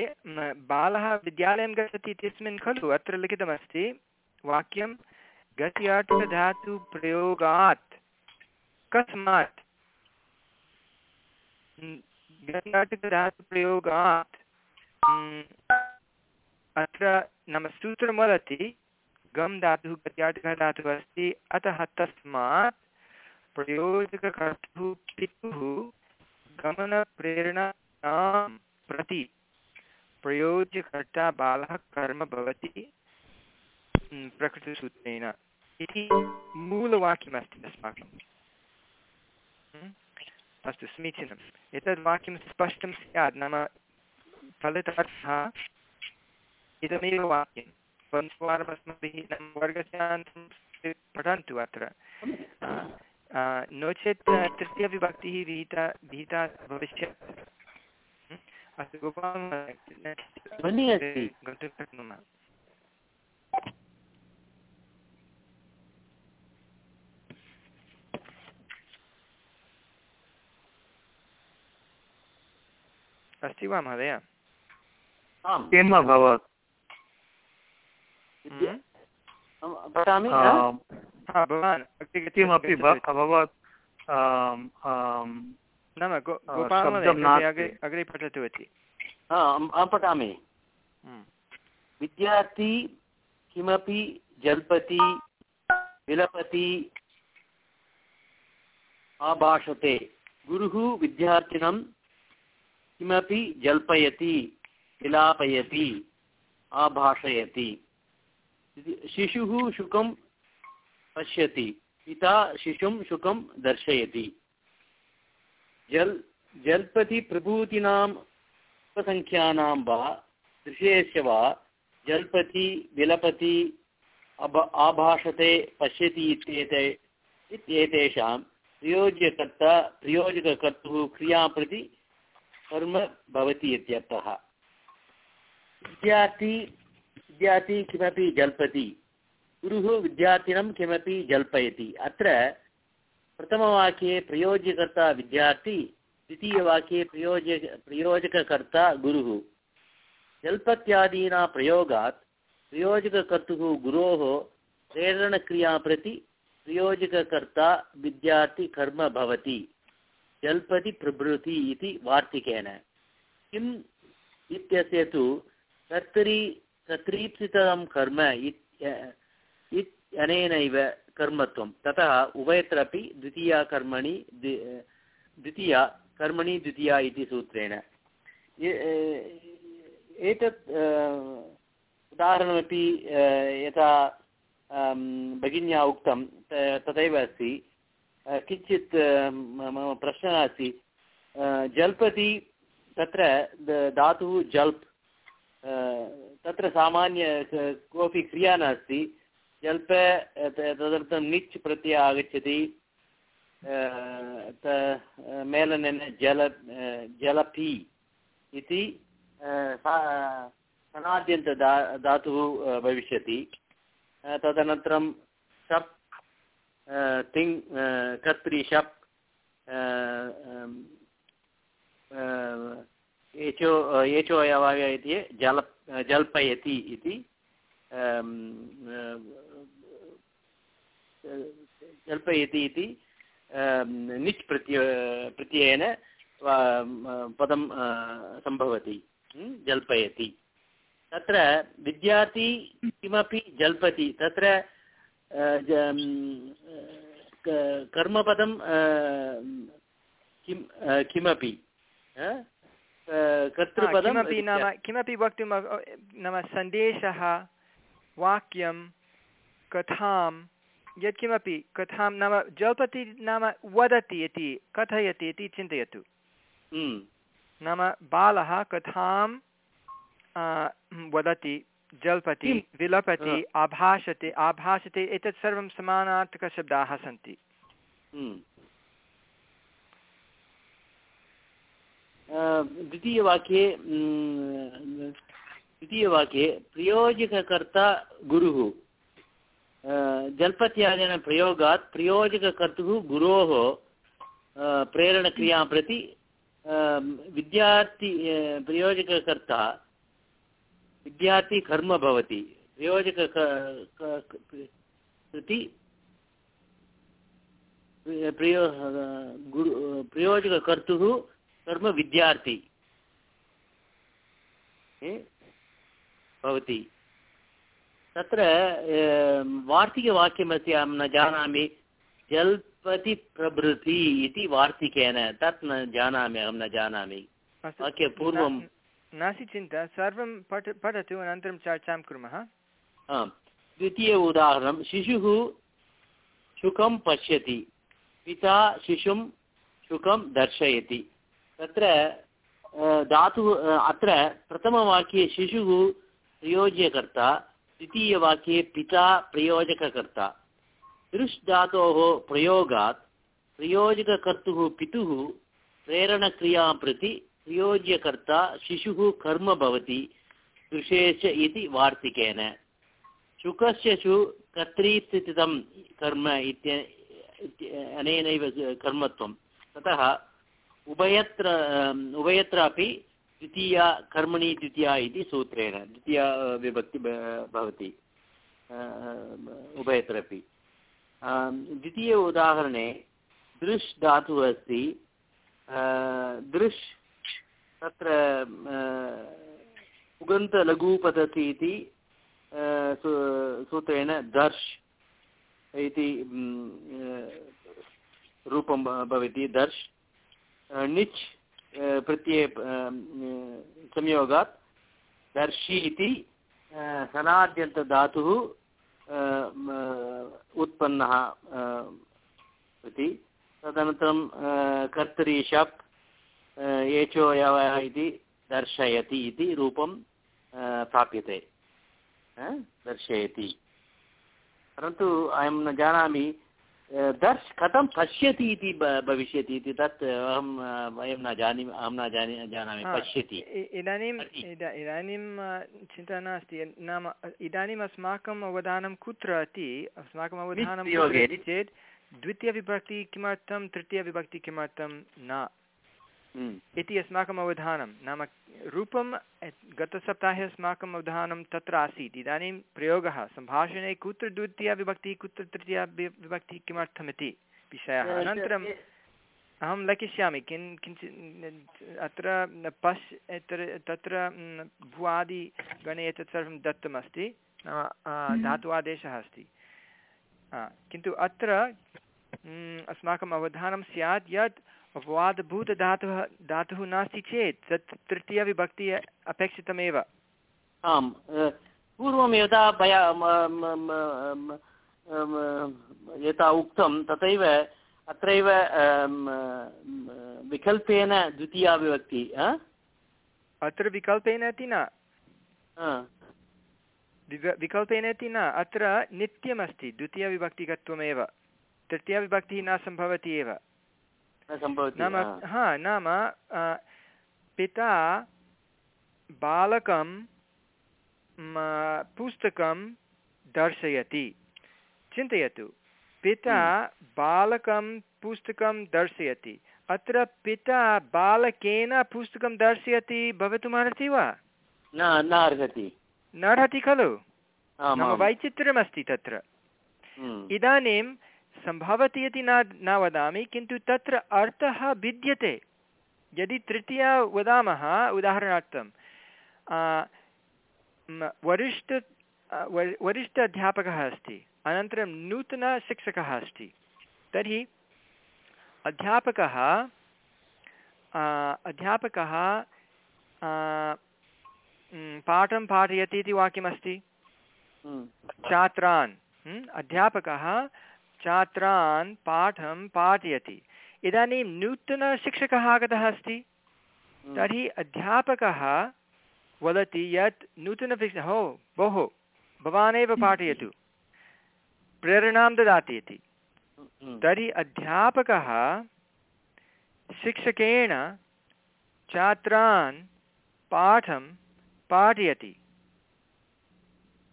बालः विद्यालयं गच्छति इत्यस्मिन् खलु अत्र लिखितमस्ति वाक्यं गत्याटकधातुप्रयोगात् कस्मात्? गत्याटकधातुप्रयोगात् अत्र नाम सूत्रं वदति गम् धातुः गत्याटकः धातुः अस्ति, अतः तस्मात् प्रयोजककर्तुः पितुः गमनप्रेरणां प्रति प्रयोज्यकर्ता बालः कर्म भवति। प्रकृतिसूत्रेण इति मूलवाक्यमस्ति अस्माकम् अस्तु समीचीनम्। एतद् वाक्यं स्पष्टं स्यात् नाम फलितार्थः इदमेव वाक्यं पञ्चवारम् अस्माभिः नाम वर्गस्यान्तं पठन्तु अत्र। नो चेत् तृतीयविभक्तिः विहिता विहिता भविष्यत्। अस्तु गोपाल गन्तुं शक्नुमः। अस्ति वा महोदय किम् अभवत् पठामि भवान् किमपि अभवत् नाम अग्रे पठतु इति अहं पठामि विद्यार्थी किमपि जल्पति विलपति आभाषते गुरुः विद्यार्थिनं किमपि जल्पयति, विलापयति, आभाषयति। शिशुः शुकं पश्यति, पिता शिशुं शुकं दर्शयति। जल्, जल्पति प्रभूतीनाम् उपसङ्ख्यानां वा दृश्यस्य वा, जल्पति, विलपति अब आभाषते पश्यति इत्येते, इत्येतेषां प्रयोज्यकर्ता, प्रयोजककर्तुः क्रियाँ प्रति कर्म भवति इत्यर्थः। विद्यार्थी विद्यार्थी किमपि जल्पति। गुरुः विद्यार्थिनं किमपि जल्पयति। अत्र प्रथमवाक्ये प्रयोज्यकर्ता विद्यार्थी, द्वितीयवाक्ये प्रयोज्य, प्रयोजककर्ता गुरुः। जल्पत्यादीना प्रयोगात् प्रयोजककर्तुः गुरोः प्रेरणक्रिया प्रति प्रयोजककर्ता विद्यार्थी कर्म भवति। जल्पति प्रभृति इति वार्तिकेन। किम् इत्यस्य तु कर्तरि कर्तरीप्सितं कर्म अनेनैव कर्मत्वं। ततः उभयत्रापि द्वितीया कर्मणि द्वितीया कर्मणि द्वितीया इति सूत्रेण। एतत् उदाहरणमपि यथा भगिन्या उक्तं तथैव अस्ति। किञ्चित् मम प्रश्नः अस्ति। जल्पति तत्र धातुः जल्प्। तत्र सामान्य कोऽपि क्रिया नास्ति। जल्प तदर्थं निच् प्रत्ययः आगच्छति। मेलनेन जल जलपि इति अनाद्यन्त धा धातुः भविष्यति। तदनन्तरं अ, तिङ् कर्तरि शप् अम्, अ, एचो एचो अयवाय इति जल जल्पयति इति जल्पयति इति निच् प्रत्यय प्रत्ययेन पदं सम्भवति ं? जल्पयति तत्र विद्यार्थी किमपि जल्पति तत्र कर्मपदं किं किमपि कर्तृपदं किमपि नाम किमपि वक्तुम् अ- नाम सन्देशः वाक्यं कथां यत्किमपि कथां नाम जल्पति नाम वदति इति कथयति इति चिन्तयतु। नाम बालः कथां वदति जल्पति? विलपति आभाषते आभाषते एतत् सर्वं समानार्थकशब्दाः सन्ति। द्वितीयवाक्ये द्वितीयवाक्ये प्रयोजककर्ता गुरुः। जल्पत्यादिन प्रयोगात् प्रयोजककर्तुः गुरोः प्रेरणक्रियाँ प्रति विद्यार्थी प्रयोजककर्ता विद्यार्थी कर्म भवति। प्रयोजक प्रति प्रयो गुरु प्रयोजककर्तुः कर्म विद्यार्थी? भवति। तत्र वार्तिकवाक्यमस्ति अहं न जानामि। जल्पति प्रभृति इति वार्तिकेन। तत् न जानामि अहं न जानामि। वाक्ये पूर्वं नास्ति चिन्ता सर्वं पठ, पठतु, अनन्तरं चर्चां कुर्मः। आम्। द्वितीय उदाहरणं, शिशुः शुकं पश्यति, पिता शिशुं शुकं दर्शयति। तत्र धातुः अत्र प्रथमवाक्ये शिशुः प्रयोज्यकर्ता, द्वितीयवाक्ये पिता प्रयोजककर्ता। दृश् धातोः प्रयोगात्, प्रयोजककर्तुः पितुः प्रेरणक्रियाँ प्रति प्रयोज्यकर्ता शिशुः कर्म भवति दृशेश इति वार्तिकेन। शुकस्य शु कर्तृस्थितं कर्म इत्य अनेनैव कर्मत्वं। उभयत्र उभयत्रापि द्वितीया कर्मणि द्वितीया इति सूत्रेण द्वितीया विभक्ति भवति अ, उभयत्रापि। अम्, द्वितीय उदाहरणे दृश् धातुः अस्ति दृश् तत्र उगन्तलघुपतति इति सूत्रेण दर्श् इति रूपं भवति दर्श्। अ, प्रत्यये संयोगात् दर्शि इति सनाद्यन्तधातुः उत्पन्नः इति। तदनन्तरं कर्तरि शप् एचो यव इति दर्शयति इति रूपं प्राप्यते। दर्शयति। परन्तु अहं न जानामि दर्श कथं पश्यति इति भविष्यति इति तत् अहं वयं न जानीमि अहं न जानी जानामि पश्यति। इदानीम् इदानीं चिन्ता नास्ति। नाम इदानीम् अस्माकम् अवधानं कुत्र अस्ति? अस्माकम् अवधानं। चेत् द्वितीयविभक्ति किमर्थं तृतीयविभक्ति किमर्थं न? इति अस्माकम् अवधानं। नाम रूपं गतसप्ताहे अस्माकम् अवधानं तत्र आसीत्। इदानीं प्रयोगः सम्भाषणे कुत्र द्वितीयविभक्तिः कुत्र तृतीयविभक्तिः किमर्थमिति विषयः। अनन्तरं अहं लिखिष्यामि किं किञ्चित् अत्र पश् तत्र भुवादिगणे एतत् सर्वं दत्तमस्ति। नाम आ, धातुवादेशः अस्ति। किन्तु अत्र अस्माकम् अवधानं स्यात् यत् अपवादभूतधातुः धातुः नास्ति चेत् तत् तृतीयविभक्तिः अपेक्षितमेव। आम् पूर्वं यदा मया यथा उक्तं तथैव अत्रैव विकल्पेन द्वितीया विभक्ति? अत्र विकल्पेन इति न। विकल्पेन इति न। अत्र नित्यमस्ति द्वितीयविभक्तिकत्वमेव तृतीयविभक्तिः न सम्भवति एव। नाम हा। नाम पिता बालकं पुस्तकं दर्शयति। चिन्तयतु पिता बालकं पुस्तकं दर्शयति। अत्र पिता बालकेन पुस्तकं दर्शयति भवितुमर्हति वा? न न अर्हति। न अर्हति खलु? वैचित्र्यमस्ति तत्र। हम्म, इदानीं सम्भवति इति न न वदामि किन्तु तत्र अर्थः भिद्यते। यदि तृतीया वदामः उदाहरणार्थं वरिष्ठ वरिष्ठ अध्यापकः अस्ति अनन्तरं नूतनशिक्षकः अस्ति तर्हि अध्यापकः अध्यापकः पाठं पाठयति इति वाक्यमस्ति? हम्म, छात्रान् अध्यापकः छात्रान् पाठं पाठयति। इदानीं नूतनशिक्षकः आगतः अस्ति। हम्म, तर्हि अध्यापकः वदति यत् नूतनशिक्ष हो भोः भवानेव पाठयतु। प्रेरणां ददाति इति। हम्म, तर्हि अध्यापकः शिक्षकेण छात्रान् पाठं पाठयति।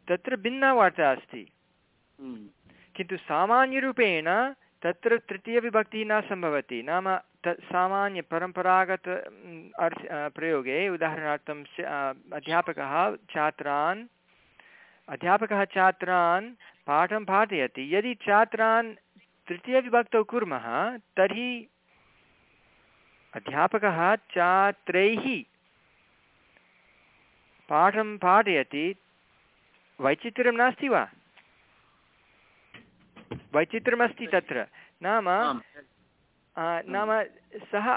तत्र भिन्ना वार्ता अस्ति। हम्म, किन्तु सामान्यरूपेण तत्र तृतीयविभक्तिः न सम्भवति नाम तत् सामान्यपरम्परागत अर्थ प्रयोगे उदाहरणार्थं अध्यापकः छात्रान् अध्यापकः छात्रान् पाठं पाठयति। यदि छात्रान् तृतीयविभक्तौ कुर्मः, तर्हि अध्यापकः छात्रैः पाठं पाठयति। वैचित्र्यं नास्ति वा? वैचित्र्यमस्ति तत्र। नाम नाम सः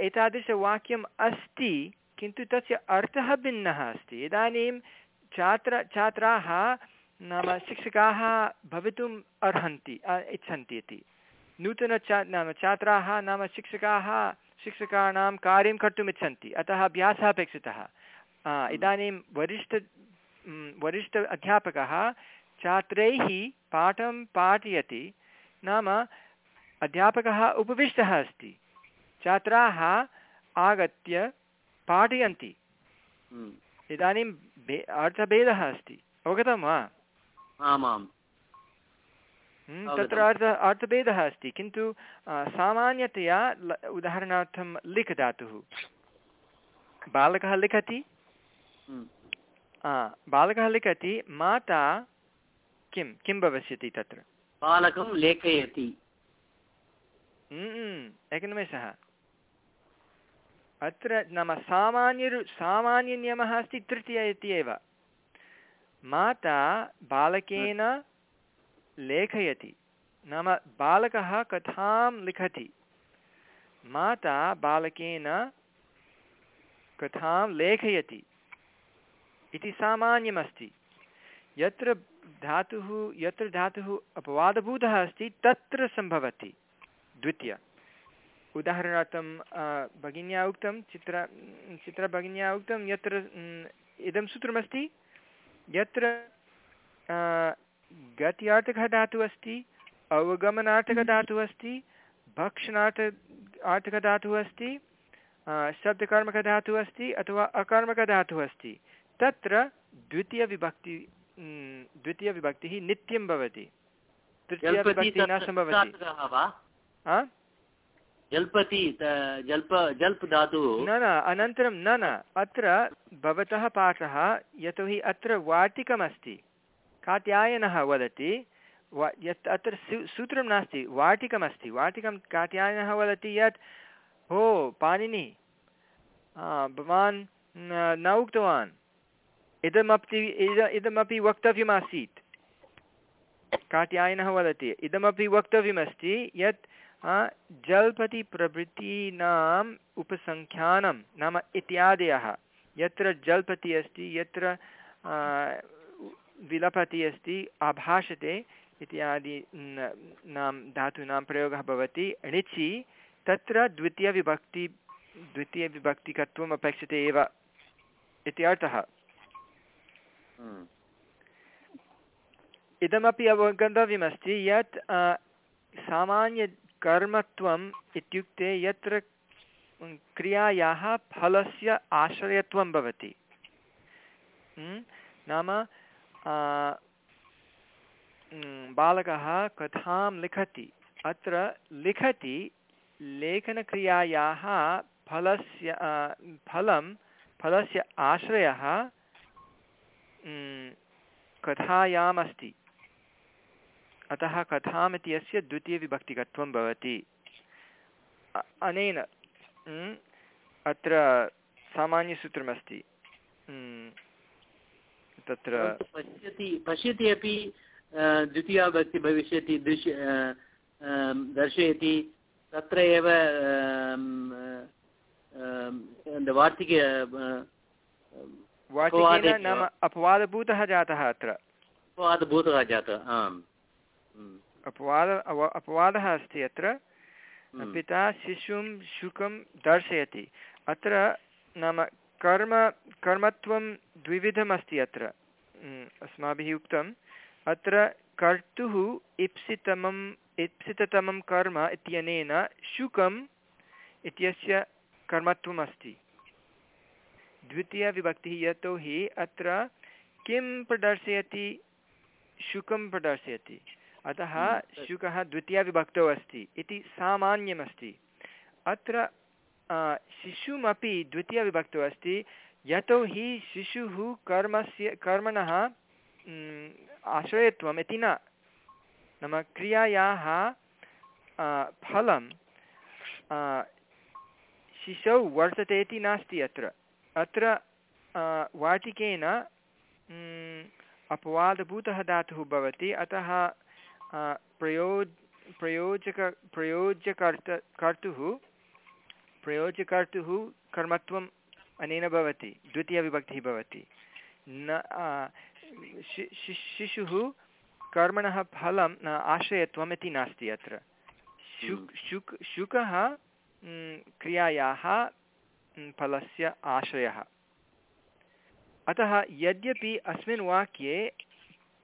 एतादृशवाक्यम् अस्ति किन्तु तस्य अर्थः भिन्नः अस्ति। इदानीं छात्र छात्राः नाम शिक्षकाः भवितुम् अर्हन्ति इच्छन्ति इति। नूतन छा नाम छात्राः नाम शिक्षकाः शिक्षकाणां कार्यं कर्तुम् इच्छन्ति। अतः अभ्यासः अपेक्षितः इदानीं वरिष्ठ वरिष्ठ अध्यापकः छात्रैः पाठं पाठयति। नाम अध्यापकः उपविष्टः अस्ति। छात्राः आगत्य पाठयन्ति। हम्म, इदानीं भे अर्थभेदः अस्ति। अवगतं वा? आम् आम् हम्म। तत्र अर्थ अर्थभेदः अस्ति। किन्तु सामान्यतया उदाहरणार्थं लिख् धातुः। बालकः लिखति। हम्म, बालकः लिखति माता किं किं भविष्यति तत्र? बालकं लेखयति। हम्म, एकनिमेषः। अत्र नाम सामान्यरु सामान्यनियमः अस्ति तृतीय इति एव। माता बालकेन लेखयति। नाम बालकः कथां लिखति? माता बालकेन कथां लेखयति? इति सामान्यमस्ति। यत्र धातुः यत्र धातुः अपवादभूतः अस्ति तत्र सम्भवति। द्वितीय। उदाहरणार्थं भगिन्या उक्तं चित्र चित्रभगिन्या उक्तं यत्र इदं सूत्रमस्ति यत्र गत्यार्थकः धातुः अस्ति अवगमनार्थकः धातुः अस्ति भक्षणार्थ आर्थकः धातुः अस्ति अ, शब्दकर्मकः धातुः अस्ति अथवा अकर्मकः धातुः अस्ति। तत्र द्वितीयविभक्ति द्वितीयविभक्तिः नित्यं भवति। तृतीयविभक्तिः न सम्भवति? जल्पति जल्प जल्प् धातुः न न अनन्तरं न न अत्र भवतः पाठः यतोहि अत्र वाटिकमस्ति। कात्यायनः वदति वा यत् अत्र सू- सूत्रं नास्ति वाटिकमस्ति। वाटिकं कात्यायनः वदति यत् हो पाणिनि भवान् न उक्तवान्। इदमपि इद इदमपि वक्तव्यमासीत्। कात्यायनः वदति इदमपि वक्तव्यमस्ति यत् आ, जल्पति प्रभृतीनाम् उपसङ्ख्यानं नाम इत्यादयः। यत्र जल्पति अस्ति यत्र विलपति अस्ति आभाषते इत्यादि नाम धातूनां प्रयोगः भवति। णिचि तत्र द्वितीयविभक्ति द्वितीयविभक्तिकत्वम् अपेक्षते एव इति अर्थः इदमपि अवगन्तव्यमस्ति यत् सामान्यकर्मत्वम् इत्युक्ते यत्र क्रियायाः फलस्य आश्रयत्वं भवति। उम्, नाम बालकः कथां लिखति? अत्र लिखति लेखनक्रियायाः फलस्य फलं फलस्य आश्रयः कथायाम् अस्ति अतः कथाम् इति अस्य द्वितीयविभक्तिकत्वं भवति। अनेन अत्र सामान्यसूत्रमस्ति। तत्र पश्यति पश्यति अपि द्वितीया भक्ति भविष्यति, दृश्य दर्शयति। तत्र एव वार्तिके वार्तिकेन नाम अपवादभूतः जातः अत्र। अपवादभूतः जातः आम्। अपवाद अपवादः अस्ति अत्र। पिता शिशुं शुकं दर्शयति। अत्र नाम कर्म कर्मत्वं द्विविधमस्ति अत्र। अस्माभिः उक्तम्। अत्र कर्तुः इप्सितमम् इप्सिततमं कर्म इत्यनेन शुकम् इत्यस्य कर्मत्वम् अस्ति द्वितीयविभक्तिः यतोहि अत्र किं प्रदर्शयति? शुकं प्रदर्शयति। अतः शुकः द्वितीयविभक्तौ अस्ति इति सामान्यमस्ति। अत्र शिशुमपि द्वितीयविभक्तौ अस्ति। यतोहि शिशुः कर्मस्य कर्मणः आश्रयत्वम् इति न। नाम क्रियायाः फलं शिशौ वर्तते इति नास्ति अत्र। अत्र वाटिकेन अपवादभूतः धातुः भवति। अतः प्रयोज् प्रयोजक प्रयोज्यकर्त कर्तुः प्रयोज्यकर्तुः कर्मत्वम् अनेन भवति द्वितीयविभक्तिः भवति। न शिशुः कर्मणः फलं न आश्रयत्वम् इति नास्ति अत्र। शुक् शुक् शुकः क्रियायाः फलस्य आश्रयः। अतः यद्यपि अस्मिन् वाक्ये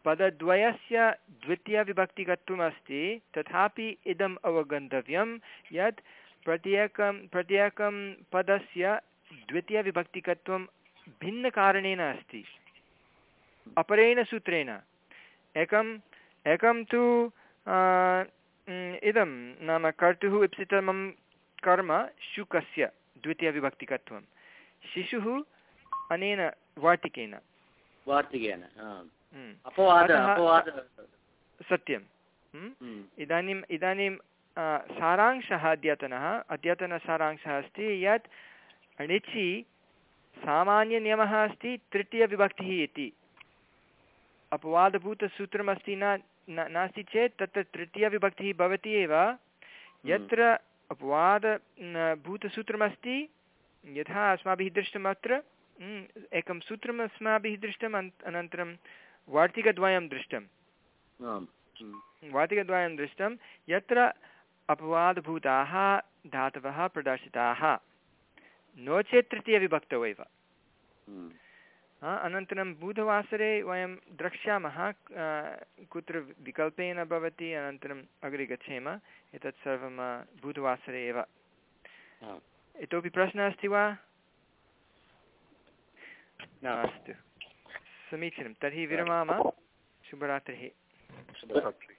पदद्वयस्य द्वितीयविभक्तिकत्वम् अस्ति तथापि इदम् अवगन्तव्यं यत् प्रत्येकं प्रत्येकं पदस्य द्वितीयविभक्तिकत्वं भिन्नकारणेन अस्ति। अपरेण सूत्रेण, एकम्, एकं तु इदं नाम कर्तुः इप्सितमं कर्म शुकस्य। द्वितीयविभक्तिकत्वं शिशुः अनेन वार्तिकेन। वार्तिकेन हम्म। सत्यं हम्म। हम्म। इदानीम् इदानीं सारांशः अद्यतनः अद्यतनसारांशः अस्ति यत् णिचि सामान्यनियमः अस्ति तृतीयविभक्तिः इति। अपवादभूतसूत्रमस्ति न नास्ति चेत् तत्र तृतीयविभक्तिः भवति एव। यत्र अपवाद भूतसूत्रमस्ति। यथा अस्माभिः दृष्टम् अत्र एकं सूत्रम् अस्माभिः दृष्टम् अनन्तरं वार्तिकद्वयं दृष्टं वार्तिकद्वयं दृष्टं यत्र अपवादभूताः धातवः प्रदर्शिताः। नो चेत् तृतीयविभक्तौ एव। अनन्तरं बुधवासरे वयं द्रक्ष्यामः कुत्र विकल्पेन भवति अनन्तरम् अग्रे गच्छेम एतत् सर्वं बुधवासरे एव। इतोपि प्रश्नः अस्ति वा? अस्तु। समीचीनं। तर्हि विरमामः। शुभरात्रिः। शुभरात्रिः।